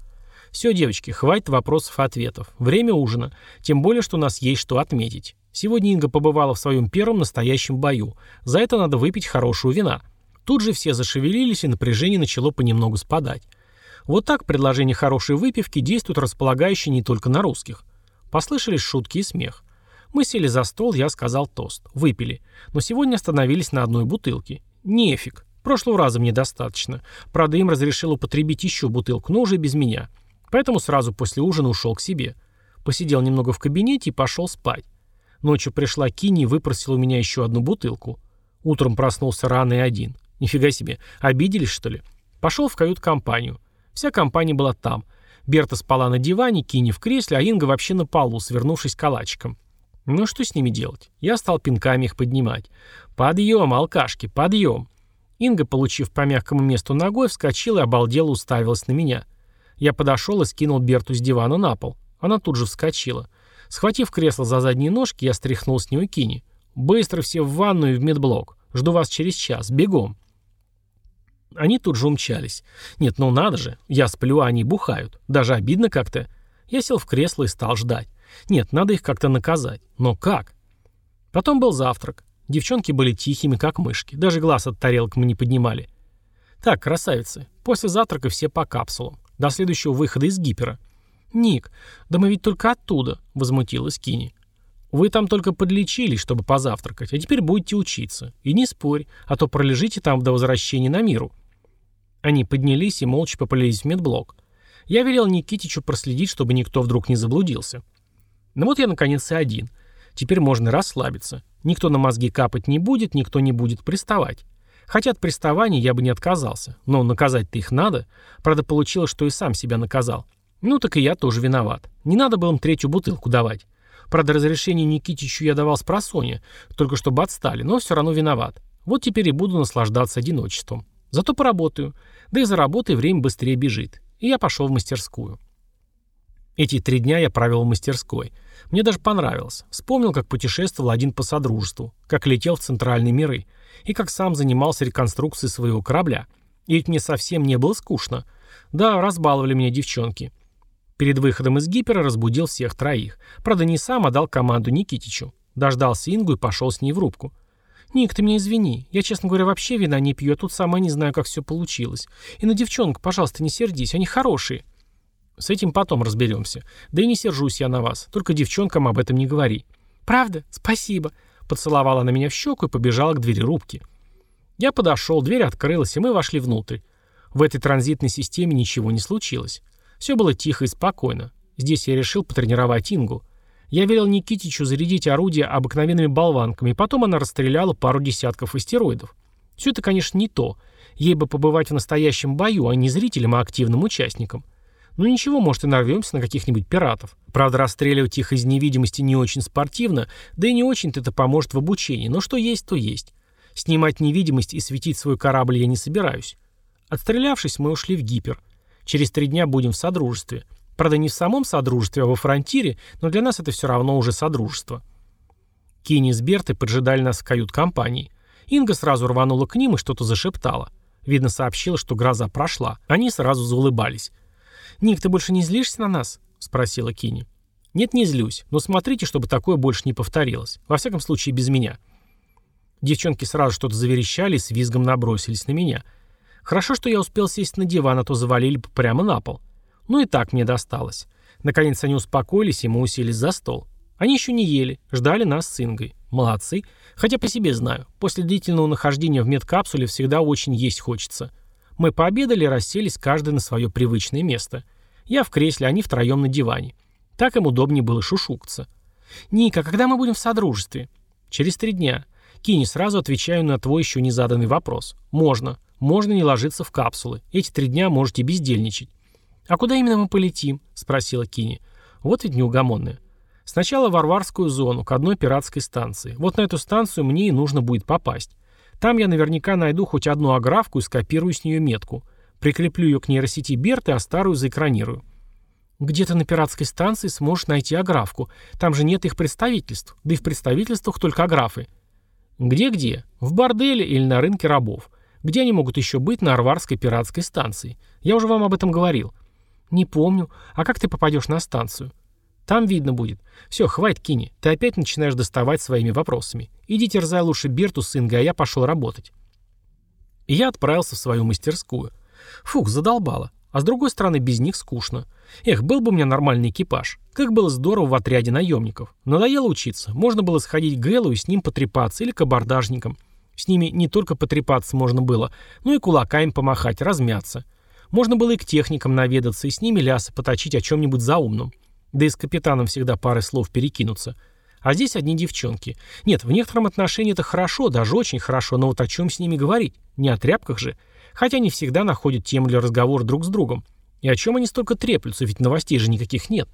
S1: Все, девочки, хватит вопросов и ответов. Время ужина. Тем более, что у нас есть что отметить. Сегодня Инга побывала в своем первом настоящем бою. За это надо выпить хорошую вина. Тут же все зашевелились, и напряжение начало понемногу спадать. Вот так предложение хорошей выпивки действует располагающе не только на русских. Послышались шутки и смех. Мы сели за стол, я сказал тост. Выпили. Но сегодня остановились на одной бутылке. Нефиг. Прошлого раза мне достаточно. Правда, им разрешил употребить еще бутылку, но уже без меня. Поэтому сразу после ужина ушел к себе. Посидел немного в кабинете и пошел спать. Ночью пришла Кини и выпросила у меня еще одну бутылку. Утром проснулся рано и один. Нифига себе, обиделись, что ли? Пошел в кают-компанию. Вся компания была там. Берта спала на диване, Кини в кресле, а Инга вообще на полу, свернувшись калачиком. Ну что с ними делать? Я стал пинками их поднимать. «Подъем, алкашки, подъем!» Инга, получив по мягкому месту ногой, вскочила и обалдела уставилась на меня. Я подошел и скинул Берту с дивана на пол. Она тут же вскочила. Схватив кресло за задние ножки, я стряхнул с него Кини. «Быстро все в ванную и в медблок. Жду вас через час. Бегом!» Они тут же умчались. Нет, ну надо же. Я сплю, а они бухают. Даже обидно как-то. Я сел в кресло и стал ждать. Нет, надо их как-то наказать. Но как? Потом был завтрак. Девчонки были тихими, как мышки. Даже глаз от тарелок мы не поднимали. Так, красавицы. После завтрака все по капсулам. До следующего выхода из гипера. «Ник, да мы ведь только оттуда», — возмутилась Кини. «Вы там только подлечились, чтобы позавтракать, а теперь будете учиться. И не спорь, а то пролежите там до возвращения на миру». Они поднялись и молча поплелись в медблок. Я велел Никитичу проследить, чтобы никто вдруг не заблудился. Ну вот я наконец и один. Теперь можно расслабиться. Никто на мозги капать не будет, никто не будет приставать. Хотя от приставаний я бы не отказался. Но наказать-то их надо. Правда, получилось, что и сам себя наказал. Ну так и я тоже виноват. Не надо было им третью бутылку давать. Правда, разрешение Никитичу я давал с просонья, только чтобы отстали, но все равно виноват. Вот теперь и буду наслаждаться одиночеством. Зато поработаю. Да и за работой время быстрее бежит. И я пошел в мастерскую. Эти три дня я провел в мастерской. Мне даже понравилось. Вспомнил, как путешествовал один по содружеству, как летел в центральные миры, и как сам занимался реконструкцией своего корабля. И ведь мне совсем не было скучно. Да, разбаловали меня девчонки. Перед выходом из гипера разбудил всех троих. Правда, не сам, а дал команду Никитичу. Дождался Ингу и пошел с ней в рубку. «Ник, ты меня извини. Я, честно говоря, вообще вина не пью, тут сама не знаю, как все получилось. И на девчонок, пожалуйста, не сердись, они хорошие». «С этим потом разберемся. Да и не сержусь я на вас. Только девчонкам об этом не говори».
S2: «Правда? Спасибо».
S1: Поцеловала на меня в щеку и побежала к двери рубки. Я подошел, дверь открылась, и мы вошли внутрь. В этой транзитной системе ничего не случилось. Все было тихо и спокойно. Здесь я решил потренировать Ингу. Я велел Никитичу зарядить орудие обыкновенными болванками, и потом она расстреляла пару десятков астероидов. Все это, конечно, не то. Ей бы побывать в настоящем бою, а не зрителем, а активным участником. Ну ничего, может и нарвемся на каких-нибудь пиратов. Правда, расстреливать их из невидимости не очень спортивно, да и не очень-то это поможет в обучении, но что есть, то есть. Снимать невидимость и светить свой корабль я не собираюсь. Отстрелявшись, мы ушли в гипер. Через три дня будем в Содружестве. Правда, не в самом Содружестве, а во Фронтире, но для нас это все равно уже Содружество. Кини с Бертой поджидали нас в кают-компании. Инга сразу рванула к ним и что-то зашептала. Видно, сообщила, что гроза прошла. Они сразу заулыбались. «Ник, ты больше не злишься на нас?» — спросила Кини. «Нет, не злюсь, но смотрите, чтобы такое больше не повторилось. Во всяком случае, без меня». Девчонки сразу что-то заверещали и с визгом набросились на меня. Хорошо, что я успел сесть на диван, а то завалили прямо на пол. Ну и так мне досталось. Наконец они успокоились, и мы уселись за стол. Они еще не ели, ждали нас с Ингой. Молодцы. Хотя по себе знаю, после длительного нахождения в медкапсуле всегда очень есть хочется. Мы пообедали и расселись каждый на свое привычное место. Я в кресле, они втроем на диване. Так им удобнее было шушукаться. «Ника, когда мы будем в Содружестве?» «Через три дня. Кини, сразу отвечаю на твой еще не заданный вопрос. Можно. Можно не ложиться в капсулы. Эти три дня можете бездельничать. «А куда именно мы полетим?» — спросила Кини. «Вот ведь неугомонная. Сначала в Варварскую зону, к одной пиратской станции. Вот на эту станцию мне и нужно будет попасть. Там я наверняка найду хоть одну аграфку и скопирую с нее метку. Прикреплю ее к нейросети Берты, а старую заэкранирую. Где-то на пиратской станции сможешь найти аграфку. Там же нет их представительств. Да и в представительствах только аграфы. Где-где? В борделе или на рынке рабов. Где они могут еще быть на Арварской пиратской станции? Я уже вам об этом говорил. «Не помню. А как ты попадешь на станцию?» «Там видно будет. Все, хватит, Кини. Ты опять начинаешь доставать своими вопросами. Иди терзай лучше Берту с Ингой, а я пошел работать». И я отправился в свою мастерскую. Фух, задолбало. А с другой стороны, без них скучно. Эх, был бы у меня нормальный экипаж. Как было здорово в отряде наемников. Надоело учиться. Можно было сходить к Гэллу и с ним потрепаться, или к абордажникам. С ними не только потрепаться можно было, но и кулаками помахать, размяться. Можно было и к техникам наведаться, и с ними лясы поточить о чем-нибудь заумном. Да и с капитаном всегда пары слов перекинуться. А здесь одни девчонки. Нет, в некотором отношении это хорошо, даже очень хорошо, но вот о чем с ними говорить? Не о тряпках же. Хотя не всегда находят тему для разговора друг с другом. И о чем они столько треплются, ведь новостей же никаких нет.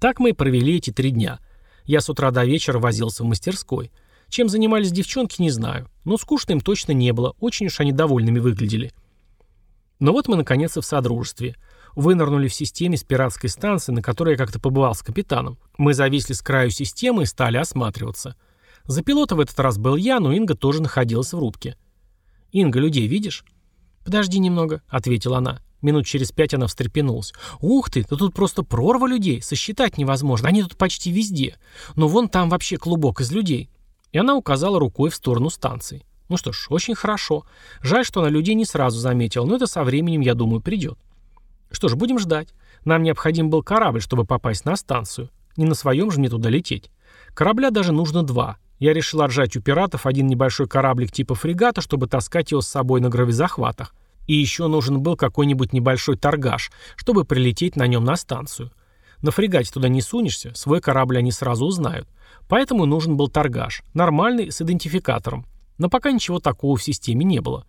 S1: Так мы и провели эти три дня. Я с утра до вечера возился в мастерской. Чем занимались девчонки, не знаю. Но скучно им точно не было, очень уж они довольными выглядели. Но вот мы наконец и в Содружестве. Вынырнули в системе с пиратской станции, на которой я как-то побывал с капитаном. Мы зависли с краю системы и стали осматриваться. За пилота в этот раз был я, но Инга тоже находилась в рубке. «Инга, людей видишь?» «Подожди немного», — ответила она. Минут через пять она встрепенулась. «Ух ты, да тут просто прорва людей, сосчитать невозможно, они тут почти везде. Но вон там вообще клубок из людей». И она указала рукой в сторону станции. Ну что ж, очень хорошо. Жаль, что она людей не сразу заметила, но это со временем, я думаю, придет. Что ж, будем ждать. Нам необходим был корабль, чтобы попасть на станцию. Не на своем же мне туда лететь. Корабля даже нужно два. Я решил отжать у пиратов один небольшой кораблик типа фрегата, чтобы таскать его с собой на гравизахватах. И еще нужен был какой-нибудь небольшой торгаш, чтобы прилететь на нем на станцию. На фрегате туда не сунешься, свой корабль они сразу узнают. Поэтому нужен был торгаш, нормальный, с идентификатором. Но пока ничего такого в системе не было.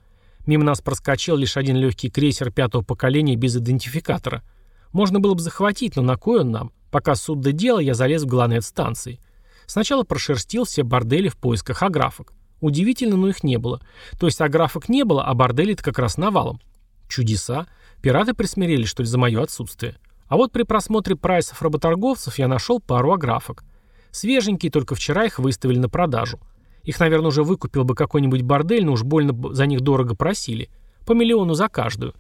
S1: Мимо нас проскочил лишь один легкий крейсер пятого поколения без идентификатора. Можно было бы захватить, но на кой он нам? Пока суд до дела, я залез в главной станции. Сначала прошерстил все бордели в поисках аграфок. Удивительно, но их не было. То есть аграфок не было, а бордели-то как раз навалом. Чудеса. Пираты присмирели, что ли, за мое отсутствие. А вот при просмотре прайсов работорговцев я нашел пару аграфок. Свеженькие, только вчера их выставили на продажу. Их, наверное, уже выкупил бы какой-нибудь бордель, но уж больно за них дорого просили. По миллиону за каждую.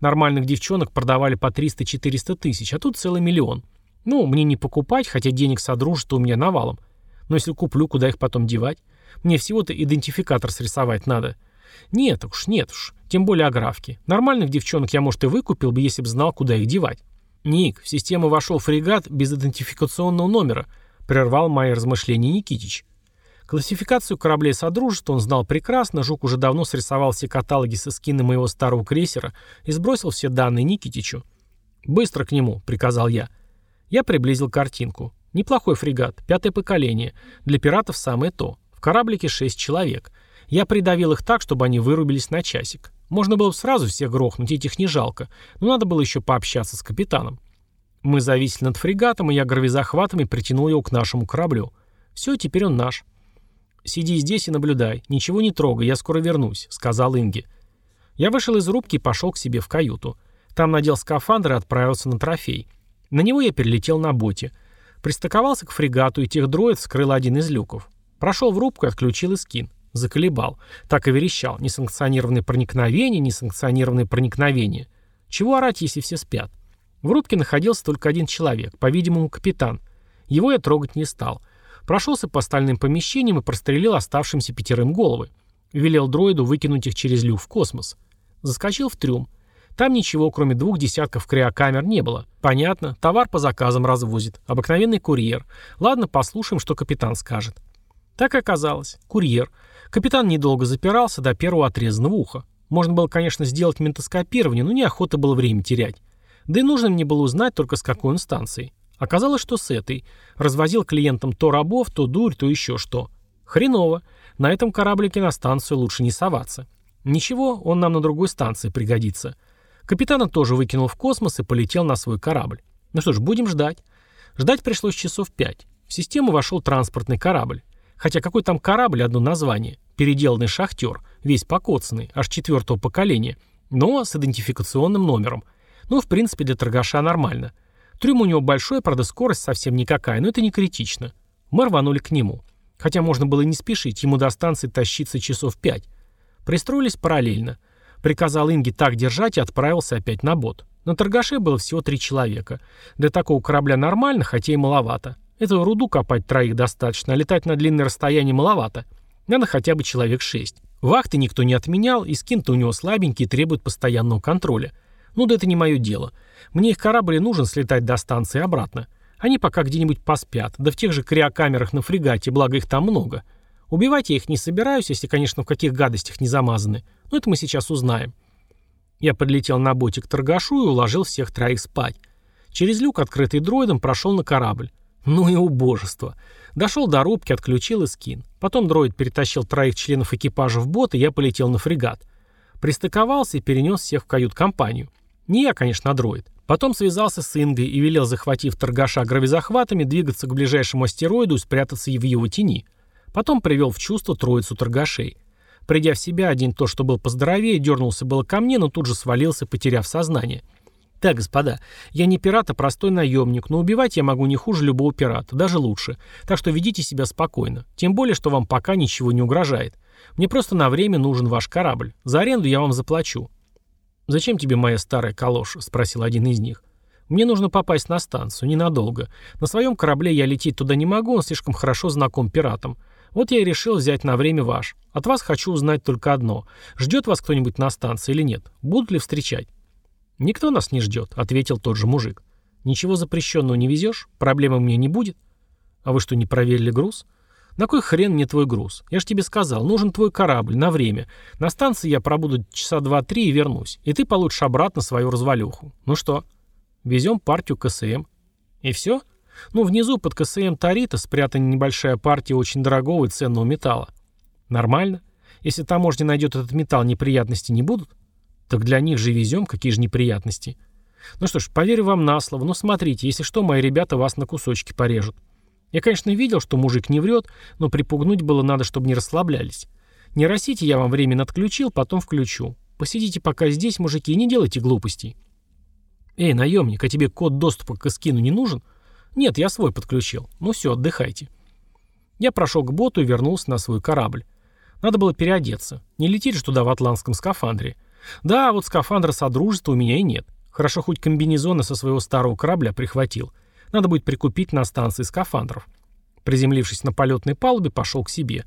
S1: Нормальных девчонок продавали по 300-400 тысяч, а тут целый миллион. Ну, мне не покупать, хотя денег содружества у меня навалом. Но если куплю, куда их потом девать? Мне всего-то идентификатор срисовать надо. Нет уж, нет уж. Тем более аграфки. Нормальных девчонок я, может, и выкупил бы, если бы знал, куда их девать. Ник, в систему вошел фрегат без идентификационного номера. Прервал мои размышления Никитич. Классификацию кораблей Содружества он знал прекрасно, Жук уже давно срисовал все каталоги со скины моего старого крейсера и сбросил все данные Никитичу. «Быстро к нему», — приказал я. Я приблизил картинку. Неплохой фрегат, пятое поколение. Для пиратов самое то. В кораблике шесть человек. Я придавил их так, чтобы они вырубились на часик. Можно было бы сразу всех грохнуть, этих не жалко, но надо было еще пообщаться с капитаном. Мы зависели над фрегатом, и я гравизахватами притянул его к нашему кораблю. Все, теперь он наш. «Сиди здесь и наблюдай. Ничего не трогай, я скоро вернусь», — сказал Инги. Я вышел из рубки и пошел к себе в каюту. Там надел скафандр и отправился на трофей. На него я перелетел на боте. Пристыковался к фрегату, и техдроид скрыл один из люков. Прошел в рубку и отключил эскин. Заколебал. Так и верещал. Несанкционированное проникновение, несанкционированное проникновение. Чего орать, если все спят? В рубке находился только один человек, по-видимому, капитан. Его я трогать не стал. Прошелся по остальным помещениям и прострелил оставшимся пятерым головы. Велел дроиду выкинуть их через люк в космос. Заскочил в трюм. Там ничего, кроме двух десятков криокамер, не было. Понятно, товар по заказам развозит. Обыкновенный курьер. Ладно, послушаем, что капитан скажет. Так и оказалось. Курьер. Капитан недолго запирался до первого отрезанного уха. Можно было, конечно, сделать ментоскопирование, но неохота было время терять. Да и нужно мне было узнать только с какой он станции. Оказалось, что с этой. Развозил клиентам то рабов, то дурь, то еще что. Хреново. На этом кораблике на станцию лучше не соваться. Ничего, он нам на другой станции пригодится. Капитана тоже выкинул в космос и полетел на свой корабль. Ну что ж, будем ждать. Ждать пришлось часов пять. В систему вошел транспортный корабль. Хотя какой там корабль, одно название. Переделанный шахтер, весь покоцанный, аж четвертого поколения, но с идентификационным номером. Ну, в принципе, для торгаша нормально. Трюм у него большой, правда, скорость совсем никакая, но это не критично. Мы рванули к нему. Хотя можно было и не спешить, ему до станции тащиться часов пять. Пристроились параллельно. Приказал Инге так держать и отправился опять на бот. На торгаше было всего три человека. Для такого корабля нормально, хотя и маловато. Этого руду копать троих достаточно, а летать на длинное расстояние маловато. Надо хотя бы человек шесть. Вахты никто не отменял, и скин-то у него слабенький и требует постоянного контроля. Ну да это не мое дело. Мне их корабль нужен слетать до станции обратно. Они пока где-нибудь поспят, да в тех же криокамерах на фрегате, благо их там много. Убивать я их не собираюсь, если, конечно, в каких гадостях не замазаны. Но это мы сейчас узнаем. Я подлетел на боте к торгашу и уложил всех троих спать. Через люк, открытый дроидом, прошел на корабль. Ну и убожество. Дошел до рубки, отключил и скин. Потом дроид перетащил троих членов экипажа в бот, и я полетел на фрегат. Пристыковался и перенес всех в кают-компанию. Не я, конечно, дроид. Потом связался с Ингой и велел, захватив торгаша гравизахватами, двигаться к ближайшему астероиду и спрятаться в его тени. Потом привел в чувство троицу торгашей. Придя в себя, один то, что был поздоровее, дернулся было ко мне, но тут же свалился, потеряв сознание. Так, господа, я не пират, а простой наемник, но убивать я могу не хуже любого пирата, даже лучше. Так что ведите себя спокойно. Тем более, что вам пока ничего не угрожает. Мне просто на время нужен ваш корабль. За аренду я вам заплачу. «Зачем тебе моя старая калоша?» — спросил один из них. «Мне нужно попасть на станцию, ненадолго. На своем корабле я лететь туда не могу, он слишком хорошо знаком пиратам. Вот я и решил взять на время ваш. От вас хочу узнать только одно. Ждет вас кто-нибудь на станции или нет? Будут ли встречать?» «Никто нас не ждет», — ответил тот же мужик. «Ничего запрещенного не везешь? Проблемы мне не будет?» «А вы что, не проверили груз?» «На кой хрен мне твой груз? Я же тебе сказал, нужен твой корабль, на время. На станции я пробуду часа два-три и вернусь. И ты получишь обратно свою развалюху. Ну что, везем партию КСМ?» «И все?» Ну, внизу под КСМ Тарита спрятана небольшая партия очень дорогого и ценного металла. Нормально. Если таможня найдет этот металл, неприятности не будут? Так для них же везем, какие же неприятности. Ну что ж, поверю вам на слово, но смотрите, если что, мои ребята вас на кусочки порежут. Я, конечно, видел, что мужик не врет, но припугнуть было надо, чтобы не расслаблялись. Не росите, я вам временно отключил, потом включу. Посидите пока здесь, мужики, и не делайте глупостей. Эй, наемник, а тебе код доступа к эскину не нужен? — «Нет, я свой подключил. Ну все, отдыхайте». Я прошел к боту и вернулся на свой корабль. Надо было переодеться. Не лететь же туда в атлантском скафандре. Да, вот скафандра Содружества у меня и нет. Хорошо, хоть комбинезоны со своего старого корабля прихватил. Надо будет прикупить на станции скафандров. Приземлившись на полетной палубе, пошел к себе.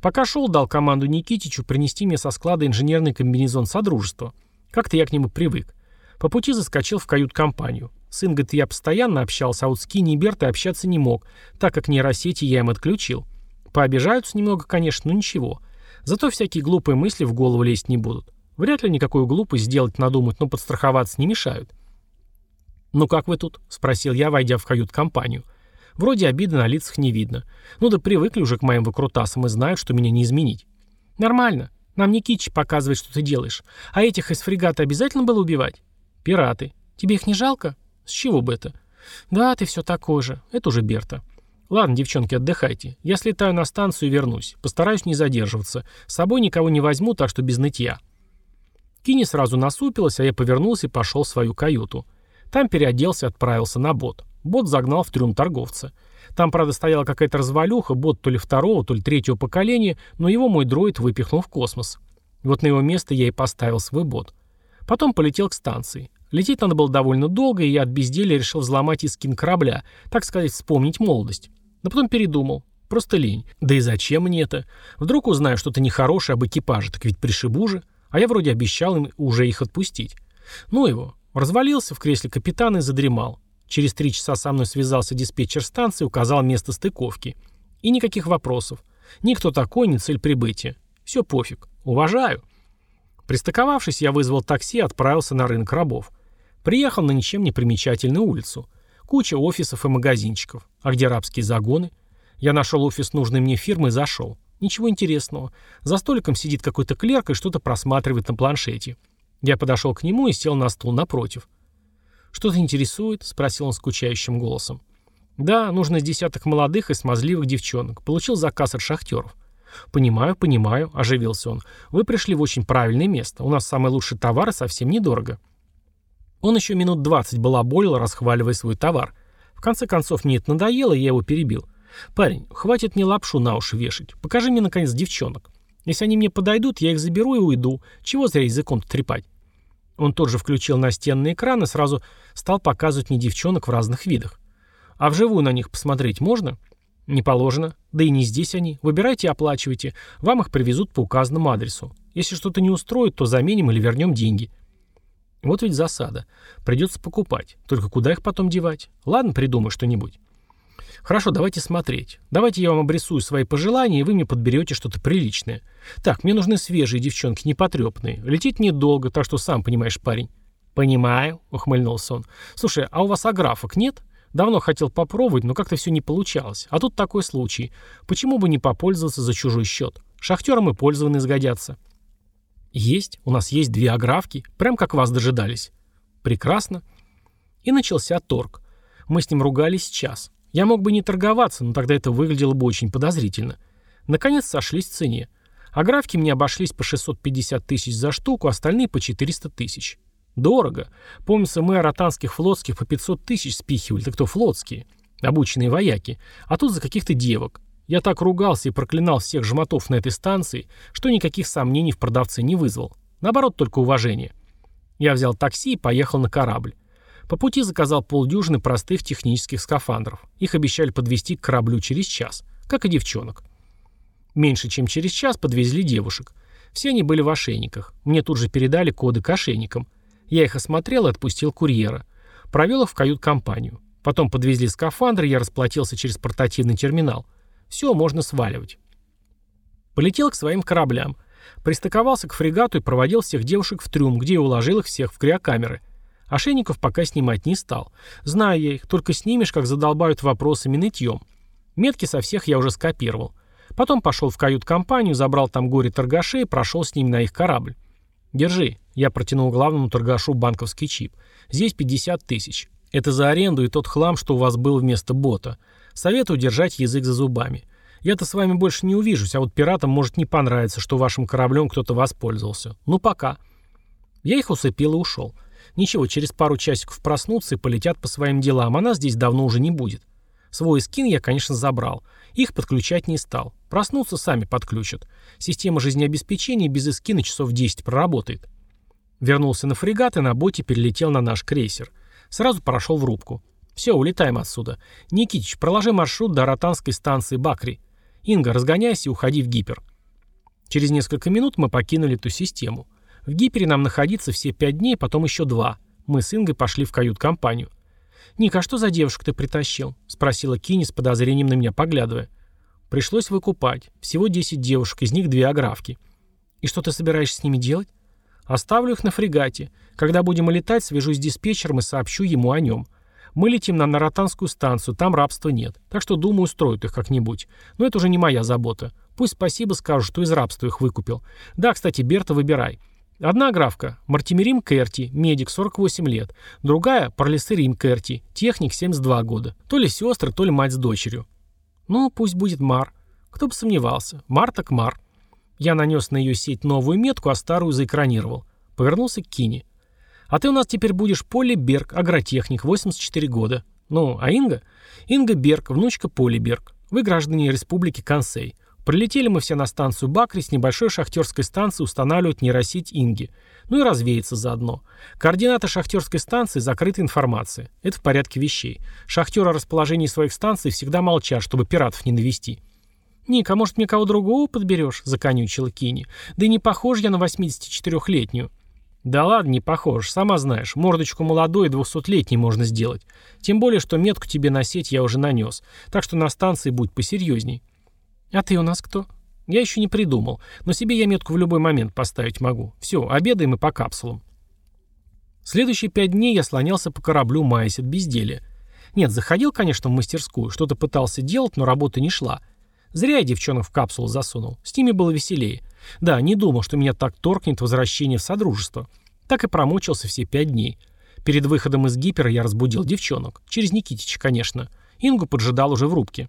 S1: Пока шел, дал команду Никитичу принести мне со склада инженерный комбинезон Содружества. Как-то я к нему привык. По пути заскочил в кают-компанию. С Ингой-то я постоянно общался, а вот с Кини и Бертой общаться не мог, так как нейросети я им отключил. Пообижаются немного, конечно, но ничего. Зато всякие глупые мысли в голову лезть не будут. Вряд ли никакую глупость сделать надумать, но подстраховаться не мешают. «Ну как вы тут?» — спросил я, войдя в кают-компанию. Вроде обиды на лицах не видно. Ну да привыкли уже к моим выкрутасам и знают, что меня не изменить. «Нормально. Нам Никитич показывает, что ты делаешь. А этих из фрегата обязательно было убивать?» «Пираты. Тебе их не жалко?» С чего бы это? Да, ты все такой же. Это уже Берта. Ладно, девчонки, отдыхайте. Я слетаю на станцию и вернусь. Постараюсь не задерживаться. С собой никого не возьму, так что без нытья. Кини сразу насупилась, а я повернулся и пошел в свою каюту. Там переоделся и отправился на бот. Бот загнал в трюм торговца. Там, правда, стояла какая-то развалюха, бот то ли второго, то ли третьего поколения, но его мой дроид выпихнул в космос. Вот на его место я и поставил свой бот. Потом полетел к станции. Лететь надо было довольно долго, и я от безделия решил взломать и скин корабля, так сказать, вспомнить молодость. Но потом передумал. Просто лень. Да и зачем мне это? Вдруг узнаю что-то нехорошее об экипаже, так ведь пришибу же. А я вроде обещал им уже их отпустить. Ну его. Развалился в кресле капитана и задремал. Через три часа со мной связался диспетчер станции, указал место стыковки. И никаких вопросов. Никто такой, ни цель прибытия. Все пофиг. Уважаю. Пристыковавшись, я вызвал такси и отправился на рынок рабов. Приехал на ничем не примечательную улицу. Куча офисов и магазинчиков. А где рабские загоны? Я нашел офис нужной мне фирмы и зашел. Ничего интересного. За столиком сидит какой-то клерк и что-то просматривает на планшете. Я подошел к нему и сел на стул напротив. «Что-то интересует?» — спросил он скучающим голосом. «Да, нужно с десяток молодых и смазливых девчонок. Получил заказ от шахтеров. «Понимаю, понимаю», — оживился он. «Вы пришли в очень правильное место. У нас самый лучший товар и совсем недорого». Он еще минут двадцать балаболил, расхваливая свой товар. В конце концов, мне это надоело, и я его перебил. «Парень, хватит мне лапшу на уши вешать. Покажи мне, наконец, девчонок. Если они мне подойдут, я их заберу и уйду. Чего зря языком-то трепать?» Он тут же включил настенный экран и сразу стал показывать мне девчонок в разных видах. «А вживую на них посмотреть можно?» «Не положено. Да и не здесь они. Выбирайте и оплачивайте. Вам их привезут по указанному адресу. Если что-то не устроит, то заменим или вернем деньги». Вот ведь засада. Придется покупать. Только куда их потом девать? Ладно, придумай что-нибудь. Хорошо, давайте смотреть. Давайте я вам обрисую свои пожелания, и вы мне подберете что-то приличное. Так, мне нужны свежие девчонки, непотрепные. Лететь недолго, так что сам понимаешь, парень. Понимаю, ухмыльнулся он. Слушай, а у вас аграфок нет? Давно хотел попробовать, но как-то все не получалось. А тут такой случай. Почему бы не попользоваться за чужой счет? Шахтерам и пользованные сгодятся. Есть, у нас есть две аграфки, прям как вас дожидались. Прекрасно. И начался торг. Мы с ним ругались час. Я мог бы не торговаться, но тогда это выглядело бы очень подозрительно. Наконец сошлись в цене. Аграфки мне обошлись по 650 тысяч за штуку, остальные по 400 тысяч. Дорого. Помнится, мы аратанских флотских по 500 тысяч спихивали, так кто флотские? Обученные вояки. А тут за каких-то девок. Я так ругался и проклинал всех жмотов на этой станции, что никаких сомнений в продавце не вызвал. Наоборот, только уважение. Я взял такси и поехал на корабль. По пути заказал полдюжины простых технических скафандров. Их обещали подвести к кораблю через час, как и девчонок. Меньше чем через час подвезли девушек. Все они были в ошейниках. Мне тут же передали коды к ошейникам. Я их осмотрел и отпустил курьера. Провел их в кают-компанию. Потом подвезли скафандры, я расплатился через портативный терминал. Все, можно сваливать. Полетел к своим кораблям. Пристыковался к фрегату и проводил всех девушек в трюм, где и уложил их всех в криокамеры. Ошейников пока снимать не стал. Знаю я их, только снимешь, как задолбают вопросами нытьем. Метки со всех я уже скопировал. Потом пошел в кают-компанию, забрал там горе торгашей и прошел с ними на их корабль. «Держи». Я протянул главному торгашу банковский чип. «Здесь 50 тысяч. Это за аренду и тот хлам, что у вас был вместо бота. Советую держать язык за зубами. Я-то с вами больше не увижусь, а вот пиратам может не понравиться, что вашим кораблем кто-то воспользовался. Ну пока». Я их усыпил и ушел. Ничего, через пару часиков проснутся и полетят по своим делам, а нас здесь давно уже не будет. Свой скин я, конечно, забрал. Их подключать не стал. Проснутся, сами подключат. Система жизнеобеспечения без эскина часов 10 проработает. Вернулся на фрегат и на боте перелетел на наш крейсер. Сразу прошел в рубку. Все, улетаем отсюда. Никитич, проложи маршрут до ротанской станции Бакри. Инга, разгоняйся и уходи в гипер. Через несколько минут мы покинули эту систему. В гипере нам находиться все пять дней, потом еще два. Мы с Ингой пошли в кают-компанию. «Ника, а что за девушку ты притащил?» — спросила Кини с подозрением на меня поглядывая. «Пришлось выкупать. Всего 10 девушек, из них две аграфки». «И что ты собираешься с ними делать?» «Оставлю их на фрегате. Когда будем летать, свяжусь с диспетчером и сообщу ему о нем. Мы летим на Наратанскую станцию, там рабства нет. Так что, думаю, устроят их как-нибудь. Но это уже не моя забота. Пусть спасибо скажут, что из рабства их выкупил. Да, кстати, Берта, выбирай. Одна графка – Мартимирим Керти, медик, 48 лет. Другая – Парлисерим Керти, техник, 72 года. То ли сестры, то ли мать с дочерью. Ну, пусть будет Мар. Кто бы сомневался. Мар так Мар. Я нанес на ее сеть новую метку, а старую заэкранировал. Повернулся к Кине. А ты у нас теперь будешь Полли Берг, агротехник, 84 года. Ну, а Инга? Инга Берг, внучка Поли Берг. Вы граждане Республики Консей. Прилетели мы все на станцию Бакри с небольшой шахтерской станции устанавливать нейросеть Инги. Ну и развеяться заодно. Координаты шахтерской станции – закрытая информация. Это в порядке вещей. Шахтеры о расположении своих станций всегда молчат, чтобы пиратов не навести. «Ника, может, мне кого другого подберешь?» – законючила Кини. «Да и не похож я на 84-летнюю». «Да ладно, не похож. Сама знаешь, мордочку молодой и двухсотлетней можно сделать. Тем более, что метку тебе на сеть я уже нанес. Так что на станции будь посерьезней». «А ты у нас кто?» «Я еще не придумал, но себе я метку в любой момент поставить могу. Все, обедаем и по капсулам». Следующие пять дней я слонялся по кораблю, маясь от безделия. Нет, заходил, конечно, в мастерскую, что-то пытался делать, но работа не шла. Зря я девчонок в капсулу засунул. С ними было веселее. Да, не думал, что меня так торкнет возвращение в Содружество. Так и промучился все пять дней. Перед выходом из гипера я разбудил девчонок. Через Никитича, конечно. Ингу поджидал уже в рубке.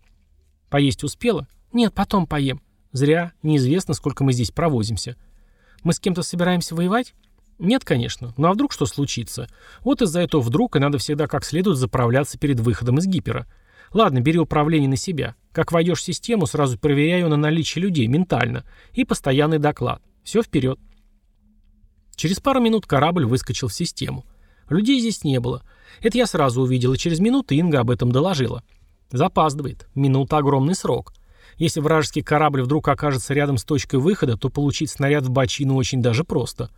S1: Поесть успела? «Нет, потом поем». «Зря. Неизвестно, сколько мы здесь провозимся». «Мы с кем-то собираемся воевать?» «Нет, конечно. Ну а вдруг что случится? Вот из-за этого вдруг и надо всегда как следует заправляться перед выходом из гипера. Ладно, бери управление на себя. Как войдешь в систему, сразу проверяю на наличие людей, ментально. И постоянный доклад. Все вперед». Через пару минут корабль выскочил в систему. Людей здесь не было. Это я сразу увидел, и через минуту Инга об этом доложила. Запаздывает. Минута — огромный срок. Если вражеский корабль вдруг окажется рядом с точкой выхода, то получить снаряд в бочину очень даже просто.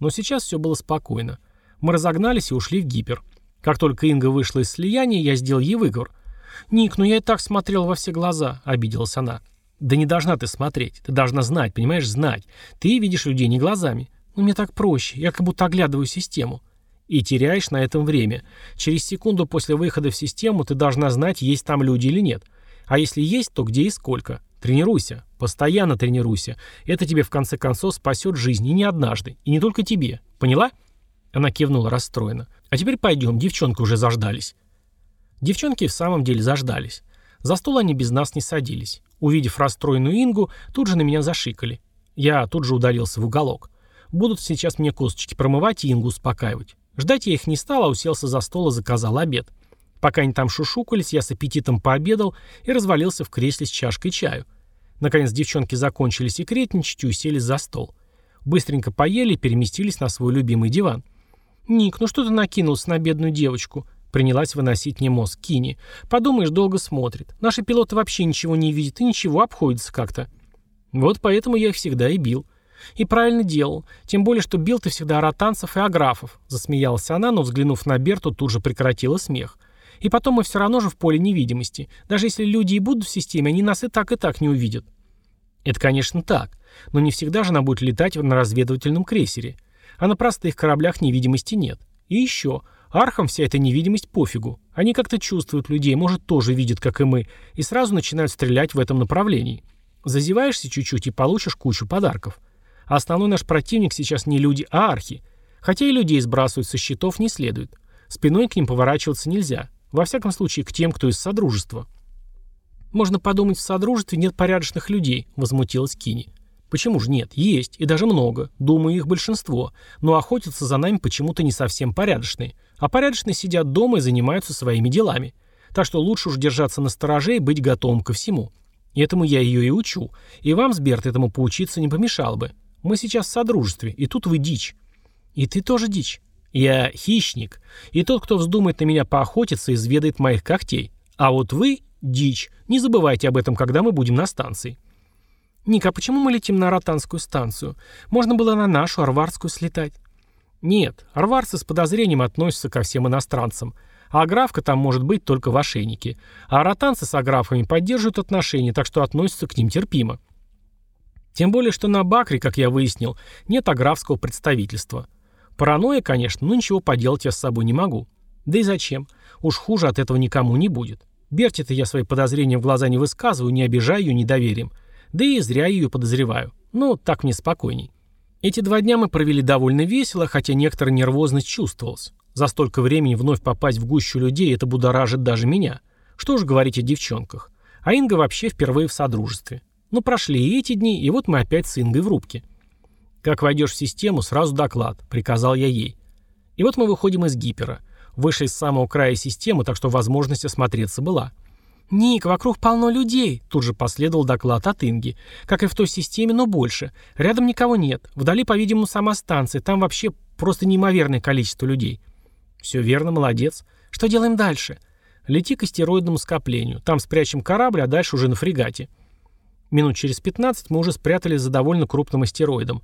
S1: Но сейчас все было спокойно. Мы разогнались и ушли в гипер. Как только Инга вышла из слияния, я сделал ей выговор. «Ник, ну я и так смотрел во все глаза», — обиделась она. «Да не должна ты смотреть. Ты должна знать, понимаешь, знать. Ты видишь людей не глазами. Ну мне так проще. Я как будто оглядываю систему». И теряешь на этом время. Через секунду после выхода в систему ты должна знать, есть там люди или нет. А если есть, то где и сколько. Тренируйся. Постоянно тренируйся. Это тебе в конце концов спасет жизнь. И не однажды. И не только тебе. Поняла? Она кивнула расстроенно. А теперь пойдем, девчонки уже заждались. Девчонки в самом деле заждались. За стол они без нас не садились. Увидев расстроенную Ингу, тут же на меня зашикали. Я тут же удалился в уголок. Будут сейчас мне косточки промывать и Ингу успокаивать. Ждать я их не стал, а уселся за стол и заказал обед. Пока они там шушукались, я с аппетитом пообедал и развалился в кресле с чашкой чаю. Наконец девчонки закончили секретничать и уселись за стол. Быстренько поели и переместились на свой любимый диван. «Ник, ну что ты накинулся на бедную девочку?» Принялась выносить мне мозг Кини. «Подумаешь, долго смотрит. Наши пилоты вообще ничего не видят и ничего, обходятся как-то». Вот поэтому я их всегда и бил. И правильно делал. Тем более, что бил ты всегда аратанцев и аграфов. Засмеялась она, но, взглянув на Берту, тут же прекратила смех. И потом мы все равно же в поле невидимости. Даже если люди и будут в системе, они нас и так, и так не увидят. Это, конечно, так. Но не всегда же она будет летать на разведывательном крейсере. А на простых кораблях невидимости нет. И еще. Архам вся эта невидимость пофигу. Они как-то чувствуют людей, может, тоже видят, как и мы, и сразу начинают стрелять в этом направлении. Зазеваешься чуть-чуть и получишь кучу подарков. А основной наш противник сейчас не люди, а архи. Хотя и людей сбрасывать со счетов не следует. Спиной к ним поворачиваться нельзя. Во всяком случае, к тем, кто из Содружества. «Можно подумать, в Содружестве нет порядочных людей», — возмутилась Кини. «Почему же нет? Есть, и даже много. Думаю, их большинство. Но охотятся за нами почему-то не совсем порядочные. А порядочные сидят дома и занимаются своими делами. Так что лучше уж держаться на стороже и быть готовым ко всему. Этому я ее и учу. И вам, Сберт, этому поучиться не помешало бы. Мы сейчас в содружестве, и тут вы дичь. И ты тоже дичь. Я хищник, и тот, кто вздумает на меня поохотиться, изведает моих когтей. А вот вы — дичь. Не забывайте об этом, когда мы будем на станции. Ника, а почему мы летим на Ротанскую станцию? Можно было на нашу, Арварскую, слетать. Нет, арварцы с подозрением относятся ко всем иностранцам. А аграфка там может быть только в ошейнике. А ротанцы с аграфами поддерживают отношения, так что относятся к ним терпимо. Тем более, что на Бакре, как я выяснил, нет аграфского представительства. Паранойя, конечно, но ничего поделать я с собой не могу. Да и зачем? Уж хуже от этого никому не будет. Берти-то я свои подозрения в глаза не высказываю, не обижаю ее недоверием. Да и зря ее подозреваю. Ну, так мне спокойней. Эти два дня мы провели довольно весело, хотя некоторая нервозность чувствовалась. За столько времени вновь попасть в гущу людей это будоражит даже меня. Что уж говорить о девчонках. А Инга вообще впервые в содружестве. Но прошли и эти дни, и вот мы опять с Ингой в рубке. «Как войдешь в систему, сразу доклад», — приказал я ей. И вот мы выходим из гипера. Вышли с самого края системы, так что возможность осмотреться была. «Ник, вокруг полно людей», — тут же последовал доклад от Инги. «Как и в той системе, но больше. Рядом никого нет. Вдали, по-видимому, сама станция. Там вообще просто неимоверное количество людей». «Все верно, молодец. Что делаем дальше?» «Лети к астероидному скоплению. Там спрячем корабль, а дальше уже на фрегате». Минут через 15 мы уже спрятались за довольно крупным астероидом.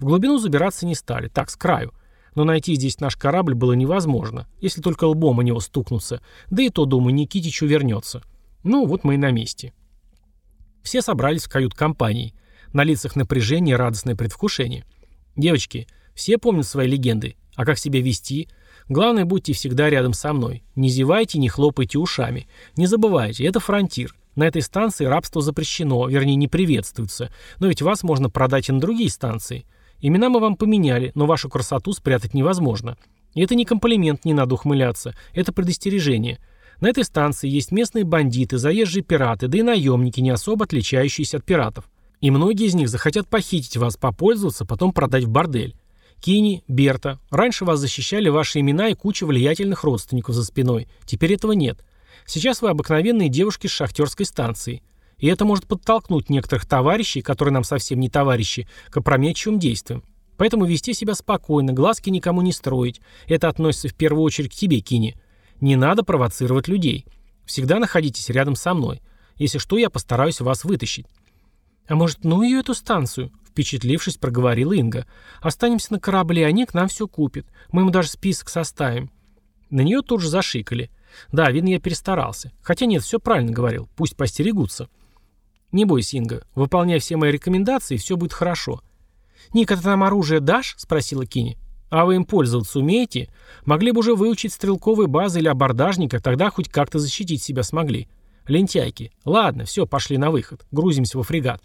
S1: В глубину забираться не стали, так, с краю. Но найти здесь наш корабль было невозможно, если только лбом о него стукнуться. Да и то, думаю, Никитич увернется. Ну, вот мы и на месте. Все собрались в кают-компании. На лицах напряжение радостное предвкушение. Девочки, все помнят свои легенды. А как себя вести? Главное, будьте всегда рядом со мной. Не зевайте, не хлопайте ушами. Не забывайте, это фронтир. На этой станции рабство запрещено, вернее не приветствуется, но ведь вас можно продать и на другие станции. Имена мы вам поменяли, но вашу красоту спрятать невозможно. И это не комплимент, не надо ухмыляться, это предостережение. На этой станции есть местные бандиты, заезжие пираты, да и наемники, не особо отличающиеся от пиратов. И многие из них захотят похитить вас, попользоваться, потом продать в бордель. Кини, Берта, раньше вас защищали ваши имена и куча влиятельных родственников за спиной. Теперь этого нет. Сейчас вы обыкновенные девушки с шахтерской станции. И это может подтолкнуть некоторых товарищей, которые нам совсем не товарищи, к опрометчивым действиям. Поэтому вести себя спокойно, глазки никому не строить. Это относится в первую очередь к тебе, Кини. Не надо провоцировать людей. Всегда находитесь рядом со мной. Если что, я постараюсь вас вытащить. А может, ну ее эту станцию? Впечатлившись, проговорила Инга. «Останемся на корабле, они к нам все купят. Мы ему даже список составим». На нее тут же зашикали. Да, видно, я перестарался. Хотя нет, все правильно говорил. Пусть постерегутся. Не бойся, Инга. Выполняй все мои рекомендации, и все будет хорошо. «Ника, ты нам оружие дашь?» — спросила Кини. «А вы им пользоваться умеете? Могли бы уже выучить стрелковые базы или абордажника, тогда хоть как-то защитить себя смогли. Лентяйки. Ладно, все, пошли на выход. Грузимся во фрегат».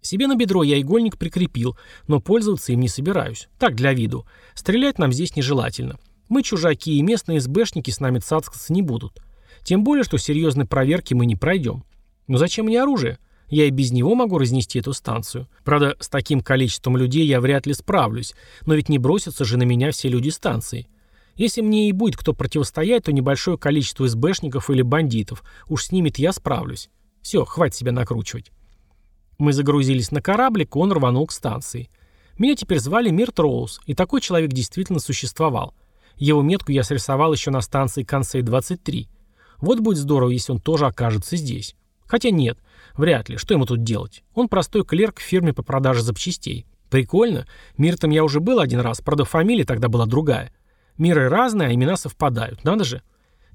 S1: Себе на бедро я игольник прикрепил, но пользоваться им не собираюсь. Так, для виду. Стрелять нам здесь нежелательно. Мы чужаки, и местные СБшники с нами цацкаться не будут. Тем более, что серьезной проверки мы не пройдем. Но зачем мне оружие? Я и без него могу разнести эту станцию. Правда, с таким количеством людей я вряд ли справлюсь, но ведь не бросятся же на меня все люди станции. Если мне и будет кто противостоять, то небольшое количество СБшников или бандитов. Уж с ними-то я справлюсь. Все, хватит себя накручивать. Мы загрузились на кораблик, он рванул к станции. Меня теперь звали Мирт Роуз, и такой человек действительно существовал. Его метку я срисовал еще на станции Консей-23. Вот будет здорово, если он тоже окажется здесь. Хотя нет, вряд ли. Что ему тут делать? Он простой клерк в фирме по продаже запчастей. Прикольно. Миртом я уже был один раз, правда фамилия тогда была другая. Миры разные, а имена совпадают. Надо же.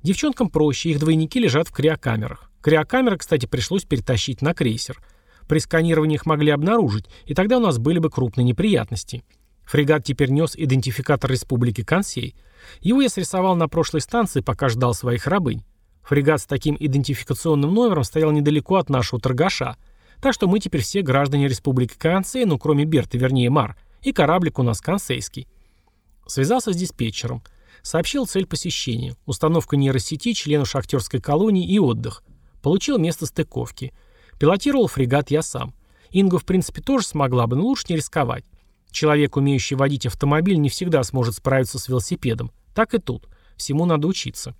S1: Девчонкам проще, их двойники лежат в криокамерах. Криокамеры, кстати, пришлось перетащить на крейсер. При сканировании их могли обнаружить, и тогда у нас были бы крупные неприятности. Фрегат теперь нес идентификатор Республики Консей – его я срисовал на прошлой станции, пока ждал своих рабынь. Фрегат с таким идентификационным номером стоял недалеко от нашего торгаша. Так что мы теперь все граждане Республики Консей, ну кроме Берта, вернее Мар, и кораблик у нас консейский. Связался с диспетчером. Сообщил цель посещения. Установка нейросети, члену шахтерской колонии и отдых. Получил место стыковки. Пилотировал фрегат я сам. Инга, в принципе, тоже смогла бы, но лучше не рисковать. Человек, умеющий водить автомобиль, не всегда сможет справиться с велосипедом. Так и тут. Всему надо учиться.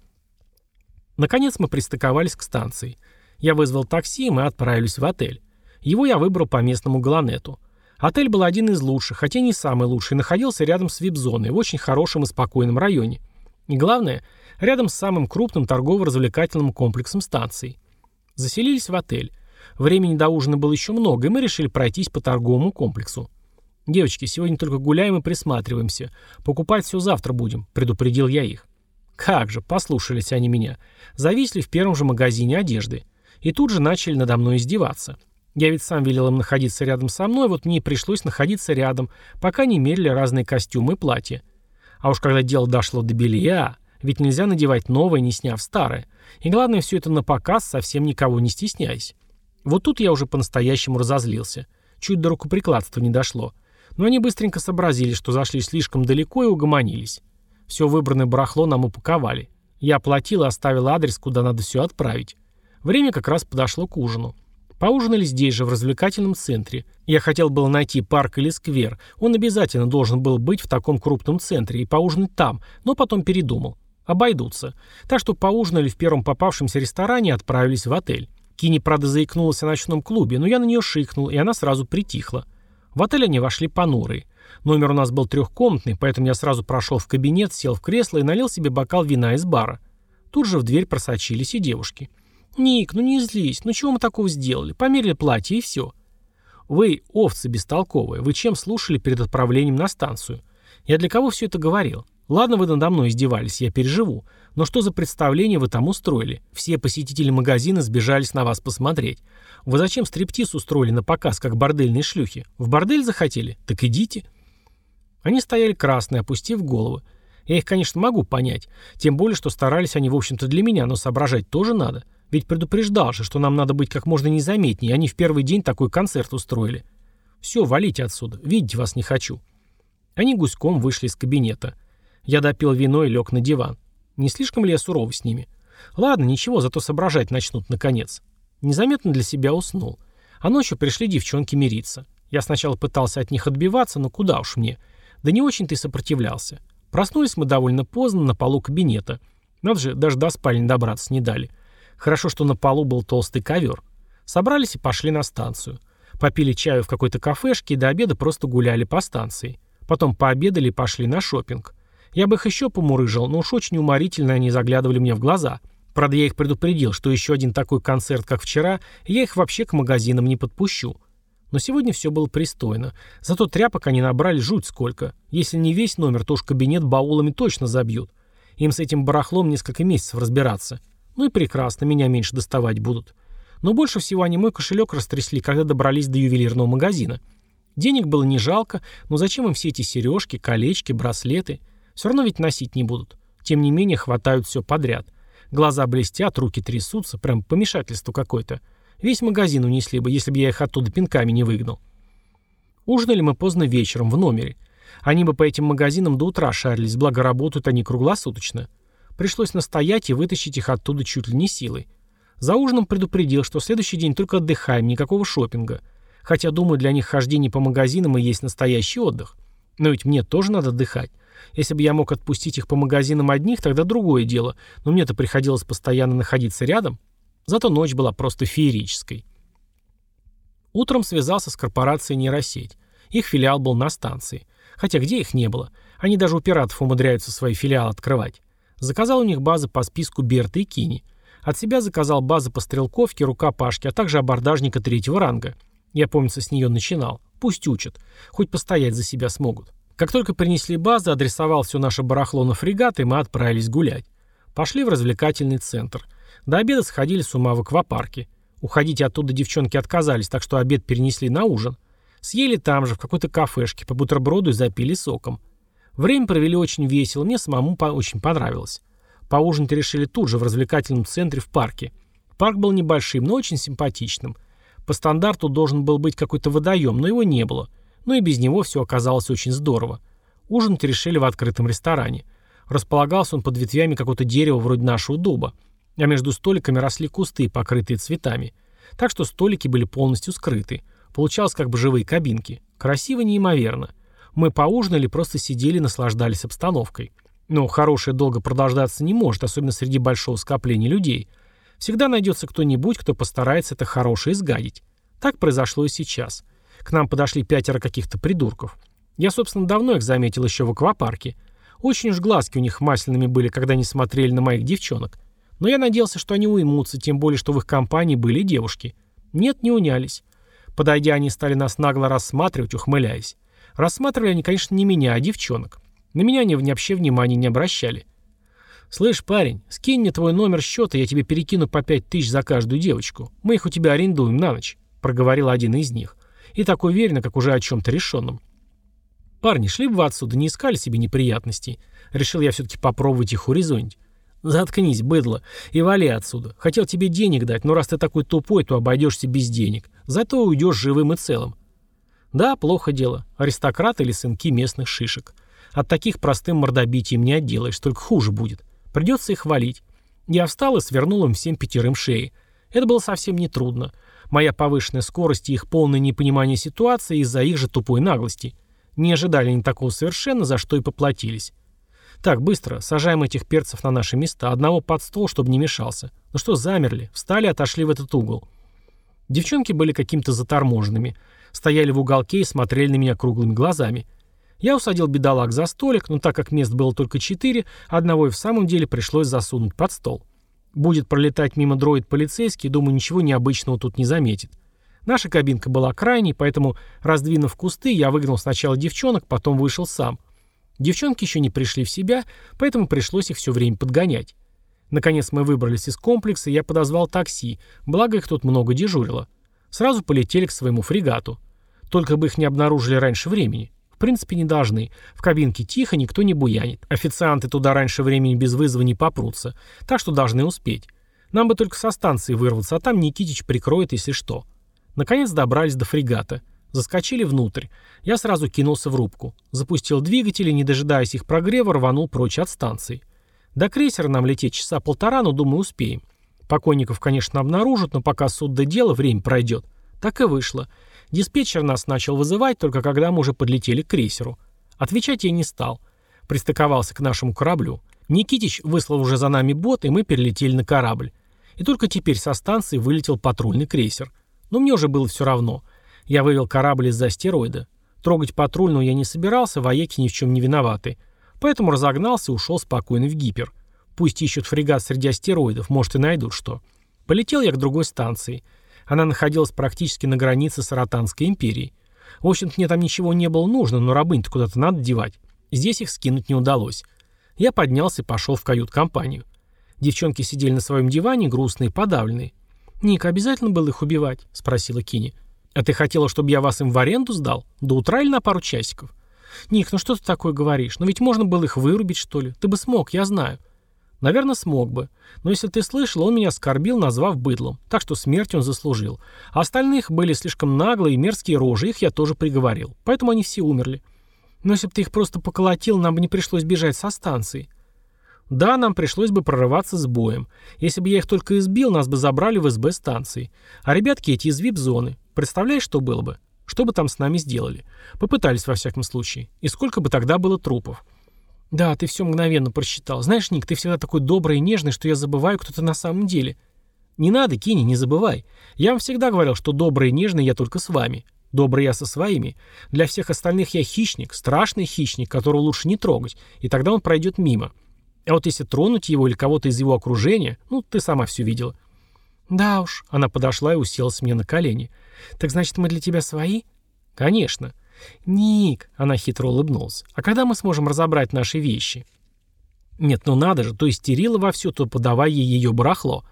S1: Наконец мы пристыковались к станции. Я вызвал такси, и мы отправились в отель. Его я выбрал по местному галанету. Отель был один из лучших, хотя не самый лучший, находился рядом с вип-зоной, в очень хорошем и спокойном районе. И главное, рядом с самым крупным торгово-развлекательным комплексом станции. Заселились в отель. Времени до ужина было еще много, и мы решили пройтись по торговому комплексу. «Девочки, сегодня только гуляем и присматриваемся. Покупать все завтра будем», — предупредил я их. Как же, послушались они меня. Зависли в первом же магазине одежды. И тут же начали надо мной издеваться. Я ведь сам велел им находиться рядом со мной, вот мне и пришлось находиться рядом, пока не мерили разные костюмы и платья. А уж когда дело дошло до белья, ведь нельзя надевать новое, не сняв старое. И главное, все это на показ, совсем никого не стесняясь. Вот тут я уже по-настоящему разозлился. Чуть до рукоприкладства не дошло. Но они быстренько сообразили, что зашли слишком далеко и угомонились. Все выбранное барахло нам упаковали. Я оплатил и оставил адрес, куда надо все отправить. Время как раз подошло к ужину. Поужинали здесь же, в развлекательном центре. Я хотел было найти парк или сквер. Он обязательно должен был быть в таком крупном центре и поужинать там, но потом передумал. Обойдутся. Так что поужинали в первом попавшемся ресторане и отправились в отель. Кини, правда, заикнулась о ночном клубе, но я на нее шикнул, и она сразу притихла. В отель они вошли понурые. Номер у нас был трехкомнатный, поэтому я сразу прошел в кабинет, сел в кресло и налил себе бокал вина из бара. Тут же в дверь просочились и девушки. «Ник, ну не злись, ну чего мы такого сделали? Померили платье и все». «Вы, овцы бестолковые, вы чем слушали перед отправлением на станцию? Я для кого все это говорил? Ладно, вы надо мной издевались, я переживу. Но что за представление вы там устроили? Все посетители магазина сбежались на вас посмотреть. Вы зачем стриптиз устроили на показ, как бордельные шлюхи? В бордель захотели? Так идите. Они стояли красные, опустив головы. Я их, конечно, могу понять. Тем более, что старались они, в общем-то, для меня, но соображать тоже надо. Ведь предупреждал же, что нам надо быть как можно незаметнее. Они в первый день такой концерт устроили. Все, валите отсюда. Видеть вас не хочу. Они гуськом вышли из кабинета. Я допил вино и лег на диван. Не слишком ли я суров с ними? Ладно, ничего, зато соображать начнут наконец. Незаметно для себя уснул. А ночью пришли девчонки мириться. Я сначала пытался от них отбиваться, но куда уж мне. Да не очень-то и сопротивлялся. Проснулись мы довольно поздно на полу кабинета. Надо же, даже до спальни добраться не дали. Хорошо, что на полу был толстый ковер. Собрались и пошли на станцию. Попили чаю в какой-то кафешке и до обеда просто гуляли по станции. Потом пообедали и пошли на шопинг. Я бы их еще помурыжил, но уж очень уморительно они заглядывали мне в глаза. Правда, я их предупредил, что еще один такой концерт, как вчера, я их вообще к магазинам не подпущу. Но сегодня все было пристойно. Зато тряпок они набрали жуть сколько. Если не весь номер, то уж кабинет баулами точно забьют. Им с этим барахлом несколько месяцев разбираться. Ну и прекрасно, меня меньше доставать будут. Но больше всего они мой кошелек растрясли, когда добрались до ювелирного магазина. Денег было не жалко, но зачем им все эти сережки, колечки, браслеты? Все равно ведь носить не будут. Тем не менее, хватают все подряд. Глаза блестят, руки трясутся, прям помешательство какое-то. Весь магазин унесли бы, если бы я их оттуда пинками не выгнал. Ужинали мы поздно вечером в номере. Они бы по этим магазинам до утра шарились, благо работают они круглосуточно. Пришлось настоять и вытащить их оттуда чуть ли не силой. За ужином предупредил, что следующий день только отдыхаем, никакого шопинга. Хотя, думаю, для них хождение по магазинам и есть настоящий отдых. Но ведь мне тоже надо отдыхать. Если бы я мог отпустить их по магазинам одних, тогда другое дело. Но мне-то приходилось постоянно находиться рядом. Зато ночь была просто феерической. Утром связался с корпорацией «Нейросеть». Их филиал был на станции. Хотя где их не было? Они даже у пиратов умудряются свои филиалы открывать. Заказал у них базы по списку Берта и Кини. От себя заказал базы по стрелковке, рукопашке, а также абордажника третьего ранга. Я, помнится, с нее начинал. Пусть учат. Хоть постоять за себя смогут. Как только принесли базы, адресовал все наше барахло на фрегат, и мы отправились гулять. Пошли в развлекательный центр. До обеда сходили с ума в аквапарке. Уходить оттуда девчонки отказались, так что обед перенесли на ужин. Съели там же, в какой-то кафешке, по бутерброду и запили соком. Время провели очень весело, мне самому по очень понравилось. Поужинать решили тут же, в развлекательном центре в парке. Парк был небольшим, но очень симпатичным. По стандарту должен был быть какой-то водоем, но его не было. Но и без него все оказалось очень здорово. Ужинать решили в открытом ресторане. Располагался он под ветвями какого-то дерева вроде нашего дуба. А между столиками росли кусты, покрытые цветами. Так что столики были полностью скрыты. Получалось как бы живые кабинки. Красиво неимоверно. Мы поужинали, просто сидели и наслаждались обстановкой. Но хорошее долго продолжаться не может, особенно среди большого скопления людей – Всегда найдется кто-нибудь, кто постарается это хорошее изгадить. Так произошло и сейчас. К нам подошли пятеро каких-то придурков. Я, собственно, давно их заметил еще в аквапарке. Очень уж глазки у них масляными были, когда они смотрели на моих девчонок. Но я надеялся, что они уймутся, тем более, что в их компании были девушки. Нет, не унялись. Подойдя, они стали нас нагло рассматривать, ухмыляясь. Рассматривали они, конечно, не меня, а девчонок. На меня они вообще внимания не обращали. «Слышь, парень, скинь мне твой номер счета, я тебе перекину по пять тысяч за каждую девочку. Мы их у тебя арендуем на ночь», — проговорил один из них. И так уверенно, как уже о чем-то решенном. «Парни, шли бы вы отсюда, не искали себе неприятностей. Решил я все-таки попробовать их урезонить. Заткнись, быдло, и вали отсюда. Хотел тебе денег дать, но раз ты такой тупой, то обойдешься без денег. Зато уйдешь живым и целым». Да, плохо дело. Аристократ или сынки местных шишек. От таких простым мордобитием не отделаешь, только хуже будет. Придется их валить. Я встал и свернул им всем пятерым шеи. Это было совсем нетрудно. Моя повышенная скорость и их полное непонимание ситуации из-за их же тупой наглости. Не ожидали они такого совершенно, за что и поплатились. Так, быстро, сажаем этих перцев на наши места, одного под стол, чтобы не мешался. Ну что, замерли, встали, отошли в этот угол. Девчонки были каким-то заторможенными. Стояли в уголке и смотрели на меня круглыми глазами. Я усадил бедолаг за столик, но так как мест было только четыре, одного и в самом деле пришлось засунуть под стол. Будет пролетать мимо дроид полицейский, думаю, ничего необычного тут не заметит. Наша кабинка была крайней, поэтому, раздвинув кусты, я выгнал сначала девчонок, потом вышел сам. Девчонки еще не пришли в себя, поэтому пришлось их все время подгонять. Наконец мы выбрались из комплекса, и я подозвал такси, благо их тут много дежурило. Сразу полетели к своему фрегату. Только бы их не обнаружили раньше времени принципе, не должны. В кабинке тихо, никто не буянит. Официанты туда раньше времени без вызова не попрутся. Так что должны успеть. Нам бы только со станции вырваться, а там Никитич прикроет, если что. Наконец добрались до фрегата. Заскочили внутрь. Я сразу кинулся в рубку. Запустил двигатели, не дожидаясь их прогрева, рванул прочь от станции. До крейсера нам лететь часа полтора, но, думаю, успеем. Покойников, конечно, обнаружат, но пока суд до дела, время пройдет. Так и вышло. Диспетчер нас начал вызывать, только когда мы уже подлетели к крейсеру. Отвечать я не стал. Пристыковался к нашему кораблю. Никитич выслал уже за нами бот, и мы перелетели на корабль. И только теперь со станции вылетел патрульный крейсер. Но мне уже было все равно. Я вывел корабль из-за астероида. Трогать патрульного я не собирался, вояки ни в чем не виноваты. Поэтому разогнался и ушел спокойно в гипер. Пусть ищут фрегат среди астероидов, может и найдут что. Полетел я к другой станции. Она находилась практически на границе с Аратанской империей. В общем-то, мне там ничего не было нужно, но рабынь-то куда-то надо девать. Здесь их скинуть не удалось. Я поднялся и пошел в кают-компанию. Девчонки сидели на своем диване, грустные подавленные. «Ник, обязательно было их убивать?» — спросила Кини. «А ты хотела, чтобы я вас им в аренду сдал? До утра или на пару часиков?» «Ник, ну что ты такое говоришь? Но ведь можно было их вырубить, что ли? Ты бы смог, я знаю». «Наверное, смог бы. Но если ты слышал, он меня оскорбил, назвав быдлом. Так что смерть он заслужил. А остальных были слишком наглые и мерзкие рожи, их я тоже приговорил. Поэтому они все умерли. Но если бы ты их просто поколотил, нам бы не пришлось бежать со станции». Да, нам пришлось бы прорываться с боем. Если бы я их только избил, нас бы забрали в СБ станции. А ребятки эти из вип-зоны. Представляешь, что было бы? Что бы там с нами сделали? Попытались, во всяком случае. И сколько бы тогда было трупов? Да, ты все мгновенно просчитал. Знаешь, Ник, ты всегда такой добрый и нежный, что я забываю, кто ты на самом деле. Не надо, Кини, не забывай. Я вам всегда говорил, что добрый и нежный я только с вами. Добрый я со своими. Для всех остальных я хищник, страшный хищник, которого лучше не трогать, и тогда он пройдет мимо. А вот если тронуть его или кого-то из его окружения, ну, ты сама все видела. Да уж, она подошла и уселась мне на колени. Так значит, мы для тебя свои? Конечно. Ник, она хитро улыбнулась. А когда мы сможем разобрать наши вещи? Нет, ну надо же, то истерила вовсю, то подавай ей ее барахло.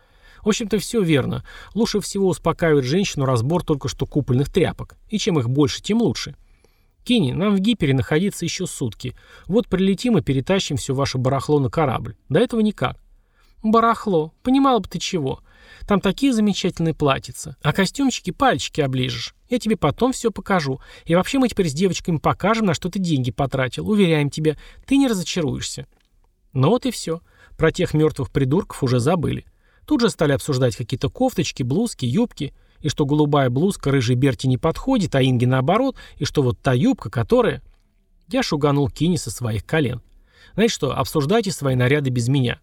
S1: В общем-то, все верно. Лучше всего успокаивает женщину разбор только что купольных тряпок. И чем их больше, тем лучше. Кенни, нам в Гипере находиться еще сутки. Вот прилетим и перетащим все ваше барахло на корабль. До этого никак. Барахло. Понимала бы ты чего. Там такие замечательные платьица. А костюмчики пальчики оближешь. Я тебе потом все покажу. И вообще мы теперь с девочками покажем, на что ты деньги потратил. Уверяем тебя, ты не разочаруешься. Ну вот и все. Про тех мертвых придурков уже забыли. Тут же стали обсуждать какие-то кофточки, блузки, юбки и что голубая блузка рыжей Берти не подходит, а Инге наоборот, и что вот та юбка, которая... Я шуганул Кини со своих колен. Знаете что, обсуждайте свои наряды без меня.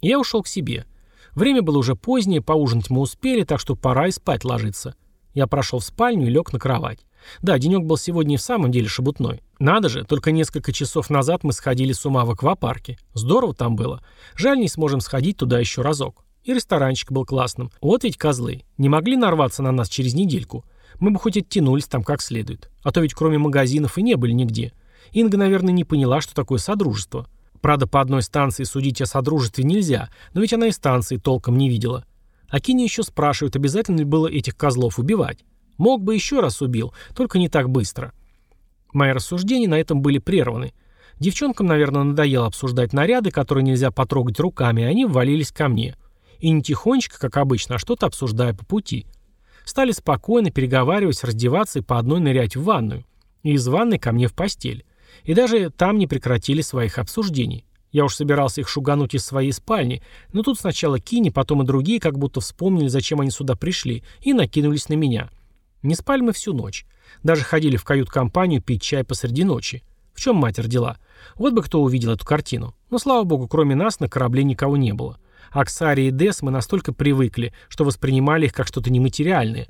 S1: Я ушел к себе. Время было уже позднее, поужинать мы успели, так что пора и спать ложиться. Я прошел в спальню и лег на кровать. Да, денек был сегодня и в самом деле шебутной. Надо же, только несколько часов назад мы сходили с ума в аквапарке. Здорово там было. Жаль, не сможем сходить туда еще разок. И ресторанчик был классным. Вот ведь козлы. Не могли нарваться на нас через недельку. Мы бы хоть оттянулись там как следует. А то ведь кроме магазинов и не были нигде. Инга, наверное, не поняла, что такое содружество. Правда, по одной станции судить о содружестве нельзя, но ведь она и станции толком не видела. А Кини еще спрашивают, обязательно ли было этих козлов убивать. Мог бы еще раз убил, только не так быстро. Мои рассуждения на этом были прерваны. Девчонкам, наверное, надоело обсуждать наряды, которые нельзя потрогать руками, и они ввалились ко мне. И не тихонечко, как обычно, а что-то обсуждая по пути. Стали спокойно переговаривать, раздеваться и по одной нырять в ванную. И из ванной ко мне в постель. И даже там не прекратили своих обсуждений. Я уж собирался их шугануть из своей спальни, но тут сначала Кини, потом и другие как будто вспомнили, зачем они сюда пришли, и накинулись на меня. Не спали мы всю ночь. Даже ходили в кают-компанию пить чай посреди ночи. В чем матер дела? Вот бы кто увидел эту картину. Но, слава богу, кроме нас на корабле никого не было. А к Саре и Дес мы настолько привыкли, что воспринимали их как что-то нематериальное.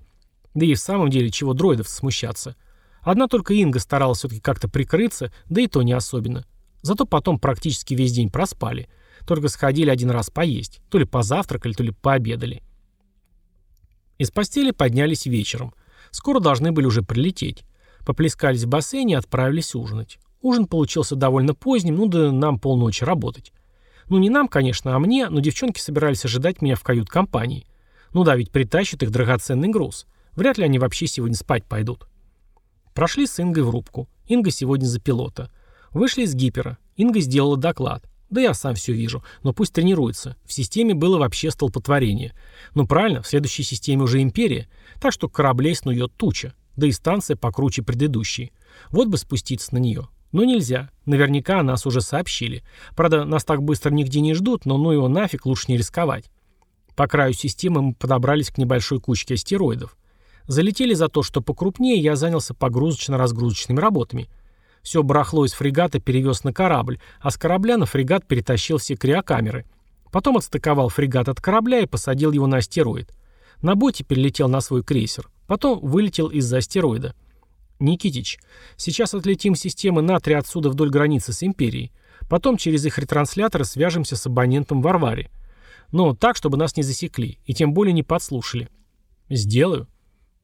S1: Да и в самом деле, чего дроидов смущаться. Одна только Инга старалась все-таки как-то прикрыться, да и то не особенно. Зато потом практически весь день проспали. Только сходили один раз поесть. То ли позавтракали, то ли пообедали. Из постели поднялись вечером. Скоро должны были уже прилететь. Поплескались в бассейне и отправились ужинать. Ужин получился довольно поздним, ну да нам полночи работать. Ну не нам, конечно, а мне, но девчонки собирались ожидать меня в кают-компании. Ну да, ведь притащат их драгоценный груз. Вряд ли они вообще сегодня спать пойдут. Прошли с Ингой в рубку. Инга сегодня за пилота. Вышли из гипера. Инга сделала доклад. Да я сам все вижу, но пусть тренируется. В системе было вообще столпотворение. Ну правильно, в следующей системе уже империя, так что кораблей снует туча, да и станция покруче предыдущей. Вот бы спуститься на нее. Но нельзя. Наверняка о нас уже сообщили. Правда, нас так быстро нигде не ждут, но ну его нафиг, лучше не рисковать. По краю системы мы подобрались к небольшой кучке астероидов. Залетели за то, что покрупнее, я занялся погрузочно-разгрузочными работами. Все барахло из фрегата перевез на корабль, а с корабля на фрегат перетащил все криокамеры. Потом отстыковал фрегат от корабля и посадил его на астероид. На боте перелетел на свой крейсер. Потом вылетел из-за астероида. «Никитич, сейчас отлетим системы натрия отсюда вдоль границы с Империей. Потом через их ретрансляторы свяжемся с абонентом Варваре. Но так, чтобы нас не засекли, и тем более не подслушали. Сделаю.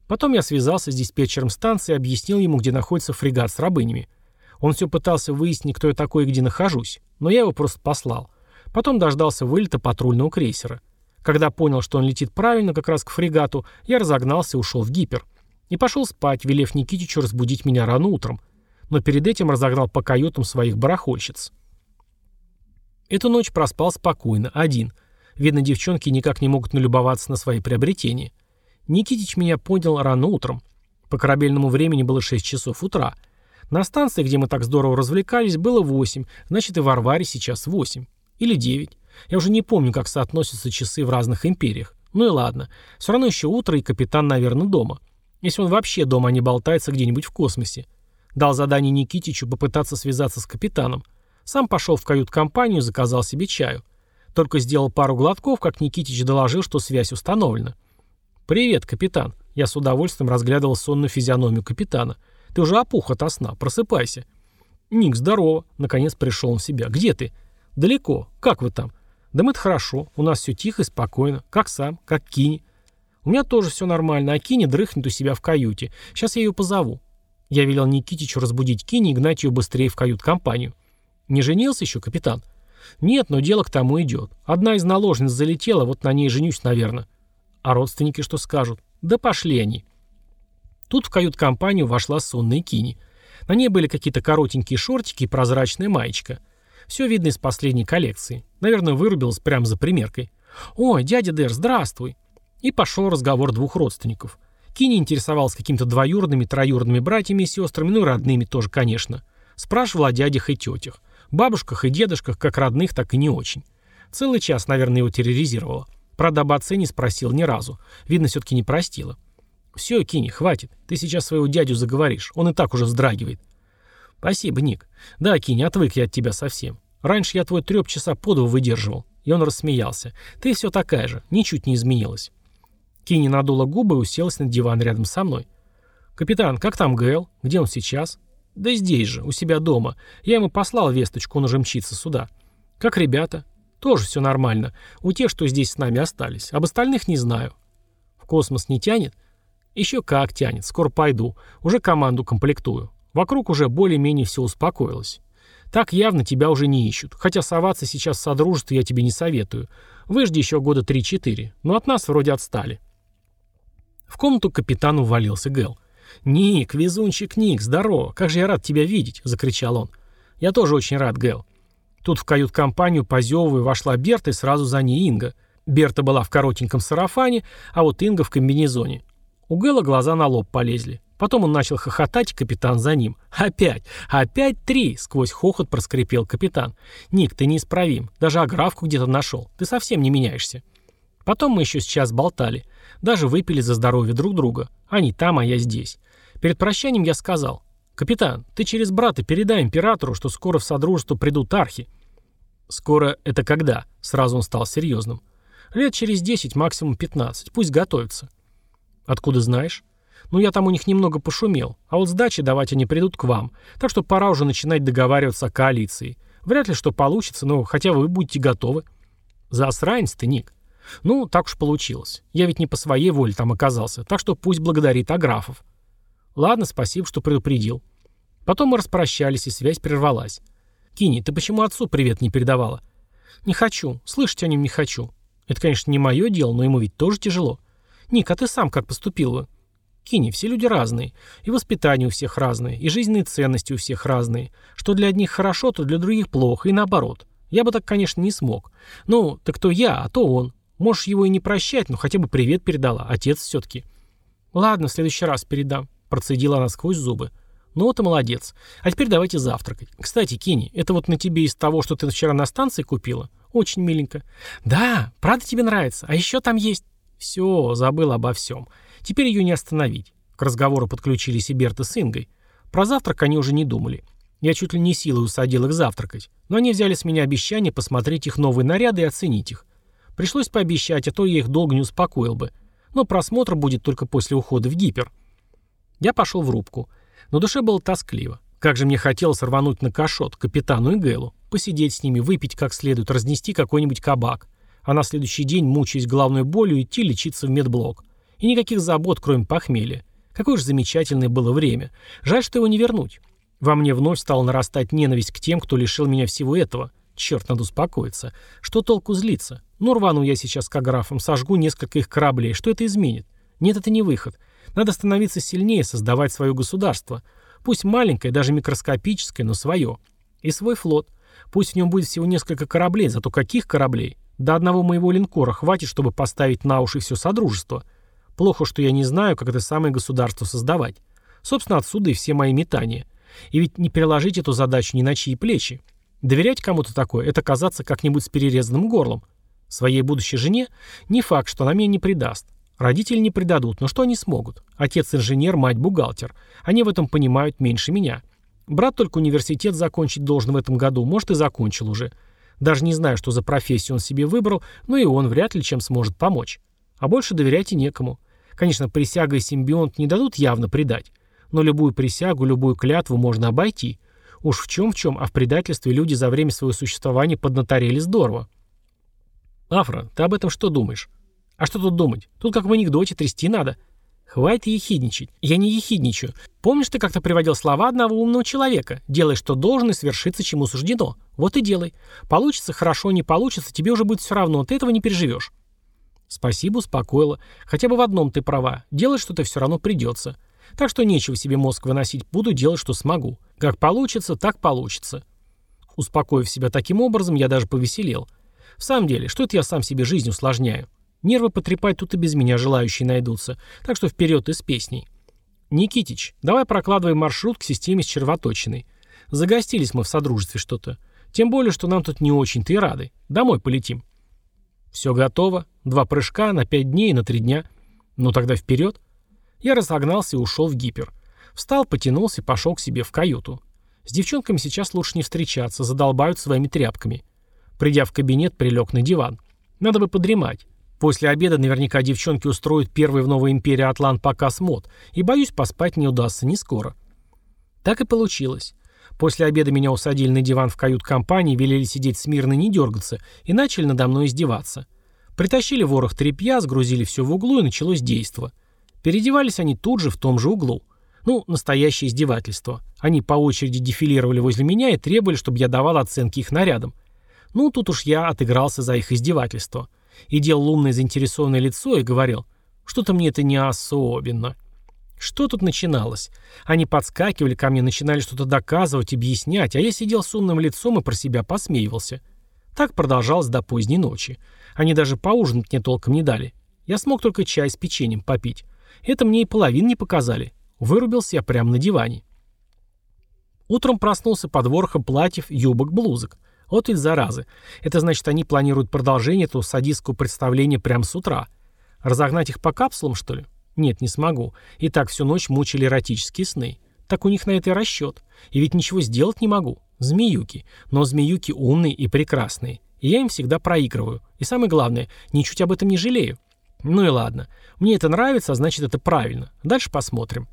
S1: Потом я связался с диспетчером станции и объяснил ему, где находится фрегат с рабынями. Он все пытался выяснить, кто я такой и где нахожусь, но я его просто послал. Потом дождался вылета патрульного крейсера. Когда понял, что он летит правильно, как раз к фрегату, я разогнался и ушел в гипер. И пошел спать, велев Никитичу разбудить меня рано утром. Но перед этим разогнал по каютам своих барахольщиц. Эту ночь проспал спокойно, один. Видно, девчонки никак не могут налюбоваться на свои приобретения. Никитич меня понял рано утром. По корабельному времени было 6 часов утра. На станции, где мы так здорово развлекались, было 8, значит и в Варваре сейчас 8. Или 9. Я уже не помню, как соотносятся часы в разных империях. Ну и ладно. Все равно еще утро, и капитан, наверное, дома. Если он вообще дома, не болтается где-нибудь в космосе. Дал задание Никитичу попытаться связаться с капитаном. Сам пошел в кают-компанию, заказал себе чаю. Только сделал пару глотков, как Никитич доложил, что связь установлена. «Привет, капитан». Я с удовольствием разглядывал сонную физиономию капитана. «Ты уже опух ото сна. Просыпайся». «Ник, здорово». Наконец пришел он в себя. «Где ты?» «Далеко. Как вы там?» «Да мы-то хорошо. У нас все тихо и спокойно. Как сам? Как Кини?» «У меня тоже все нормально, а Кини дрыхнет у себя в каюте. Сейчас я ее позову». Я велел Никитичу разбудить Кини и гнать ее быстрее в кают-компанию. «Не женился еще, капитан?» «Нет, но дело к тому идет. Одна из наложниц залетела, вот на ней женюсь, наверное». А родственники что скажут? Да пошли они. Тут в кают-компанию вошла сонная Кини. На ней были какие-то коротенькие шортики и прозрачная маечка. Все видно из последней коллекции. Наверное, вырубилась прямо за примеркой. «Ой, дядя Дэр, здравствуй!» И пошел разговор двух родственников. Кини интересовалась какими-то двоюродными, троюродными братьями и сестрами, ну и родными тоже, конечно. Спрашивала о дядях и тетях. Бабушках и дедушках, как родных, так и не очень. Целый час, наверное, его терроризировала. Правда, об отце не спросил ни разу. Видно, все-таки не простила. «Все, Кини, хватит. Ты сейчас своего дядю заговоришь. Он и так уже вздрагивает». «Спасибо, Ник. Да, Кини, отвык я от тебя совсем. Раньше я твой треп часа по два выдерживал». И он рассмеялся. «Ты все такая же. Ничуть не изменилась». Кини надула губы и уселась на диван рядом со мной. «Капитан, как там Гэл? Где он сейчас?» «Да здесь же, у себя дома. Я ему послал весточку, он уже мчится сюда». «Как ребята? Тоже все нормально. У тех, что здесь с нами остались. Об остальных не знаю. В космос не тянет? Еще как тянет. Скоро пойду. Уже команду комплектую. Вокруг уже более-менее все успокоилось. Так явно тебя уже не ищут. Хотя соваться сейчас в Содружество я тебе не советую. Выжди еще года 3-4. Но от нас вроде отстали. В комнату капитану ввалился Гэл. «Ник, везунчик Ник, здорово! Как же я рад тебя видеть!» — закричал он. «Я тоже очень рад, Гэл. Тут в кают-компанию, позевывая, вошла Берта и сразу за ней Инга. Берта была в коротеньком сарафане, а вот Инга в комбинезоне. У Гэла глаза на лоб полезли. Потом он начал хохотать, и капитан за ним. «Опять! Опять три!» — сквозь хохот проскрипел капитан. «Ник, ты неисправим. Даже аграфку где-то нашел. Ты совсем не меняешься». Потом мы еще сейчас болтали. Даже выпили за здоровье друг друга. Они там, а я здесь. Перед прощанием я сказал. «Капитан, ты через брата передай императору, что скоро в Содружество придут архи». «Скоро это когда?» Сразу он стал серьезным. «Лет через десять, максимум пятнадцать. Пусть готовятся». «Откуда знаешь?» «Ну, я там у них немного пошумел. А вот сдачи давать они придут к вам. Так что пора уже начинать договариваться о коалиции. Вряд ли что получится, но хотя вы будете готовы». «Засранец ты, Ник». «Ну, так уж получилось. Я ведь не по своей воле там оказался, так что пусть благодарит Аграфов». «Ладно, спасибо, что предупредил». Потом мы распрощались, и связь прервалась. «Кини, ты почему отцу привет не передавала?» «Не хочу. Слышать о нем не хочу. Это, конечно, не мое дело, но ему ведь тоже тяжело. Ник, а ты сам как поступил бы?» Кини, все люди разные. И воспитание у всех разное, и жизненные ценности у всех разные. Что для одних хорошо, то для других плохо, и наоборот. Я бы так, конечно, не смог. Ну, так то я, а то он. Можешь его и не прощать, но хотя бы привет передала. Отец все-таки. Ладно, в следующий раз передам. Процедила она сквозь зубы. Ну вот и молодец. А теперь давайте завтракать. Кстати, Кини, это вот на тебе из того, что ты вчера на станции купила? Очень миленько. Да, правда тебе нравится. А еще там есть... Все, забыл обо всем. Теперь ее не остановить. К разговору подключились и Берта с Ингой. Про завтрак они уже не думали. Я чуть ли не силой усадил их завтракать. Но они взяли с меня обещание посмотреть их новые наряды и оценить их. Пришлось пообещать, а то я их долго не успокоил бы. Но просмотр будет только после ухода в гипер. Я пошел в рубку. Но душе было тоскливо. Как же мне хотелось рвануть на кашот, капитану и Гэлу, посидеть с ними, выпить как следует, разнести какой-нибудь кабак, а на следующий день, мучаясь головной болью, идти лечиться в медблок. И никаких забот, кроме похмелья. Какое же замечательное было время. Жаль, что его не вернуть. Во мне вновь стала нарастать ненависть к тем, кто лишил меня всего этого. Черт, надо успокоиться. Что толку злиться? Ну, рвану я сейчас к графам, сожгу несколько их кораблей. Что это изменит? Нет, это не выход. Надо становиться сильнее, создавать свое государство. Пусть маленькое, даже микроскопическое, но свое. И свой флот. Пусть в нем будет всего несколько кораблей, зато каких кораблей? До одного моего линкора хватит, чтобы поставить на уши все Содружество. Плохо, что я не знаю, как это самое государство создавать. Собственно, отсюда и все мои метания. И ведь не переложить эту задачу ни на чьи плечи. Доверять кому-то такое – это казаться как-нибудь с перерезанным горлом. Своей будущей жене не факт, что она меня не предаст. Родители не предадут, но что они смогут? Отец инженер, мать бухгалтер. Они в этом понимают меньше меня. Брат только университет закончить должен в этом году, может и закончил уже. Даже не знаю, что за профессию он себе выбрал, но и он вряд ли чем сможет помочь. А больше доверять и некому. Конечно, присяга и симбионт не дадут явно предать. Но любую присягу, любую клятву можно обойти. Уж в чем в чем, а в предательстве люди за время своего существования поднаторели здорово. Афра, ты об этом что думаешь? А что тут думать? Тут как в анекдоте трясти надо. Хватит ехидничать. Я не ехидничаю. Помнишь, ты как-то приводил слова одного умного человека? Делай, что должен, и свершится, чему суждено. Вот и делай. Получится хорошо, не получится, тебе уже будет все равно, ты этого не переживешь. Спасибо, успокоила. Хотя бы в одном ты права. Делать что-то все равно придется. Так что нечего себе мозг выносить, буду делать, что смогу. Как получится, так получится. Успокоив себя таким образом, я даже повеселел. В самом деле, что это я сам себе жизнь усложняю? Нервы потрепать тут и без меня желающие найдутся. Так что вперед из песней. Никитич, давай прокладывай маршрут к системе с червоточиной. Загостились мы в содружестве что-то. Тем более, что нам тут не очень-то и рады. Домой полетим. Все готово. Два прыжка на пять дней и на три дня. Ну тогда вперед. Я разогнался и ушел в гипер. Встал, потянулся и пошел к себе в каюту. С девчонками сейчас лучше не встречаться, задолбают своими тряпками. Придя в кабинет, прилег на диван. Надо бы подремать. После обеда наверняка девчонки устроят первый в Новой Империи Атлант показ мод, и, боюсь, поспать не удастся не скоро. Так и получилось. После обеда меня усадили на диван в кают-компании, велели сидеть смирно и не дергаться, и начали надо мной издеваться. Притащили ворох тряпья, сгрузили все в углу, и началось действо. Переодевались они тут же, в том же углу. Ну, настоящее издевательство. Они по очереди дефилировали возле меня и требовали, чтобы я давал оценки их нарядам. Ну, тут уж я отыгрался за их издевательство. И делал умное заинтересованное лицо и говорил, что-то мне это не особенно. Что тут начиналось? Они подскакивали ко мне, начинали что-то доказывать, объяснять, а я сидел с умным лицом и про себя посмеивался. Так продолжалось до поздней ночи. Они даже поужинать мне толком не дали. Я смог только чай с печеньем попить. Это мне и половин не показали. Вырубился я прямо на диване. Утром проснулся под ворохом платьев, юбок, блузок. Вот ведь заразы. Это значит, они планируют продолжение этого садистского представления прямо с утра. Разогнать их по капсулам, что ли? Нет, не смогу. И так всю ночь мучили эротические сны. Так у них на это и расчет. И ведь ничего сделать не могу. Змеюки. Но змеюки умные и прекрасные. И я им всегда проигрываю. И самое главное, ничуть об этом не жалею. Ну и ладно. Мне это нравится, а значит это правильно. Дальше посмотрим.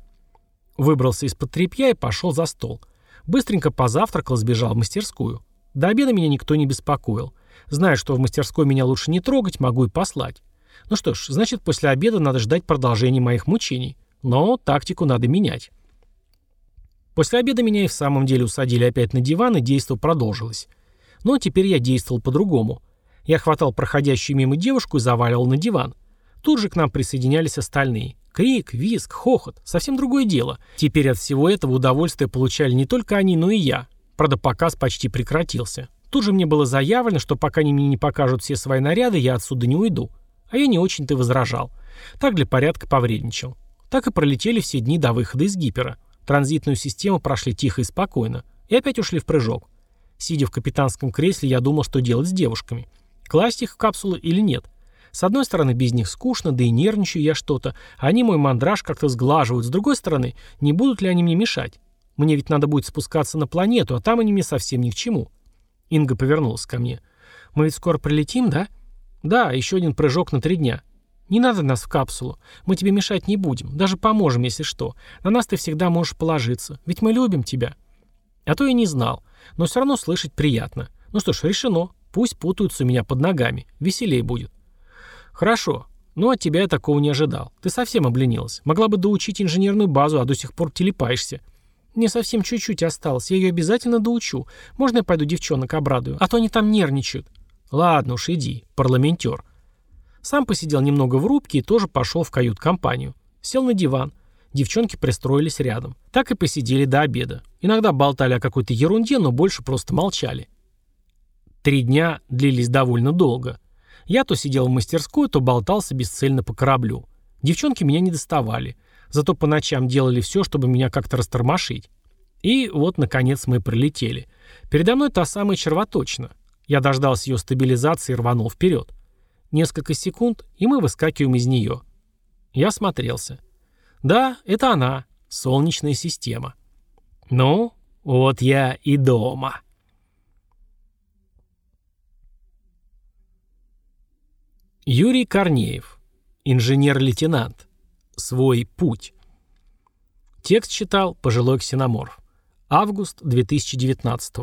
S1: Выбрался из-под тряпья и пошел за стол. Быстренько позавтракал, сбежал в мастерскую. До обеда меня никто не беспокоил. Зная, что в мастерской меня лучше не трогать, могу и послать. Ну что ж, значит, после обеда надо ждать продолжения моих мучений. Но тактику надо менять. После обеда меня и в самом деле усадили опять на диван, и действо продолжилось. Но теперь я действовал по-другому. Я хватал проходящую мимо девушку и заваливал на диван. Тут же к нам присоединялись остальные. Крик, визг, хохот. Совсем другое дело. Теперь от всего этого удовольствие получали не только они, но и я. Правда, показ почти прекратился. Тут же мне было заявлено, что пока они мне не покажут все свои наряды, я отсюда не уйду. А я не очень-то возражал. Так для порядка повредничал. Так и пролетели все дни до выхода из гипера. Транзитную систему прошли тихо и спокойно. И опять ушли в прыжок. Сидя в капитанском кресле, я думал, что делать с девушками. Класть их в капсулы или нет. С одной стороны, без них скучно, да и нервничаю я что-то. Они мой мандраж как-то сглаживают. С другой стороны, не будут ли они мне мешать? Мне ведь надо будет спускаться на планету, а там они мне совсем ни к чему. Инга повернулась ко мне. «Мы ведь скоро прилетим, да?» «Да, еще один прыжок на три дня. Не надо нас в капсулу. Мы тебе мешать не будем. Даже поможем, если что. На нас ты всегда можешь положиться. Ведь мы любим тебя». А то я не знал. Но все равно слышать приятно. Ну что ж, решено. Пусть путаются у меня под ногами. Веселее будет. Хорошо. Ну, от тебя я такого не ожидал. Ты совсем обленилась. Могла бы доучить инженерную базу, а до сих пор телепаешься. Мне совсем чуть-чуть осталось. Я ее обязательно доучу. Можно я пойду девчонок обрадую? А то они там нервничают. Ладно уж, иди, парламентер. Сам посидел немного в рубке и тоже пошел в кают-компанию. Сел на диван. Девчонки пристроились рядом. Так и посидели до обеда. Иногда болтали о какой-то ерунде, но больше просто молчали. Три дня длились довольно долго. Я то сидел в мастерской, то болтался бесцельно по кораблю. Девчонки меня не доставали. Зато по ночам делали все, чтобы меня как-то растормошить. И вот, наконец, мы прилетели. Передо мной та самая червоточина. Я дождался ее стабилизации и рванул вперед. Несколько секунд, и мы выскакиваем из нее. Я смотрелся. Да, это она, Солнечная система. Ну, вот я и дома. Юрий Корнеев. Инженер-лейтенант. Свой путь. Текст читал пожилой ксеноморф. Август 2019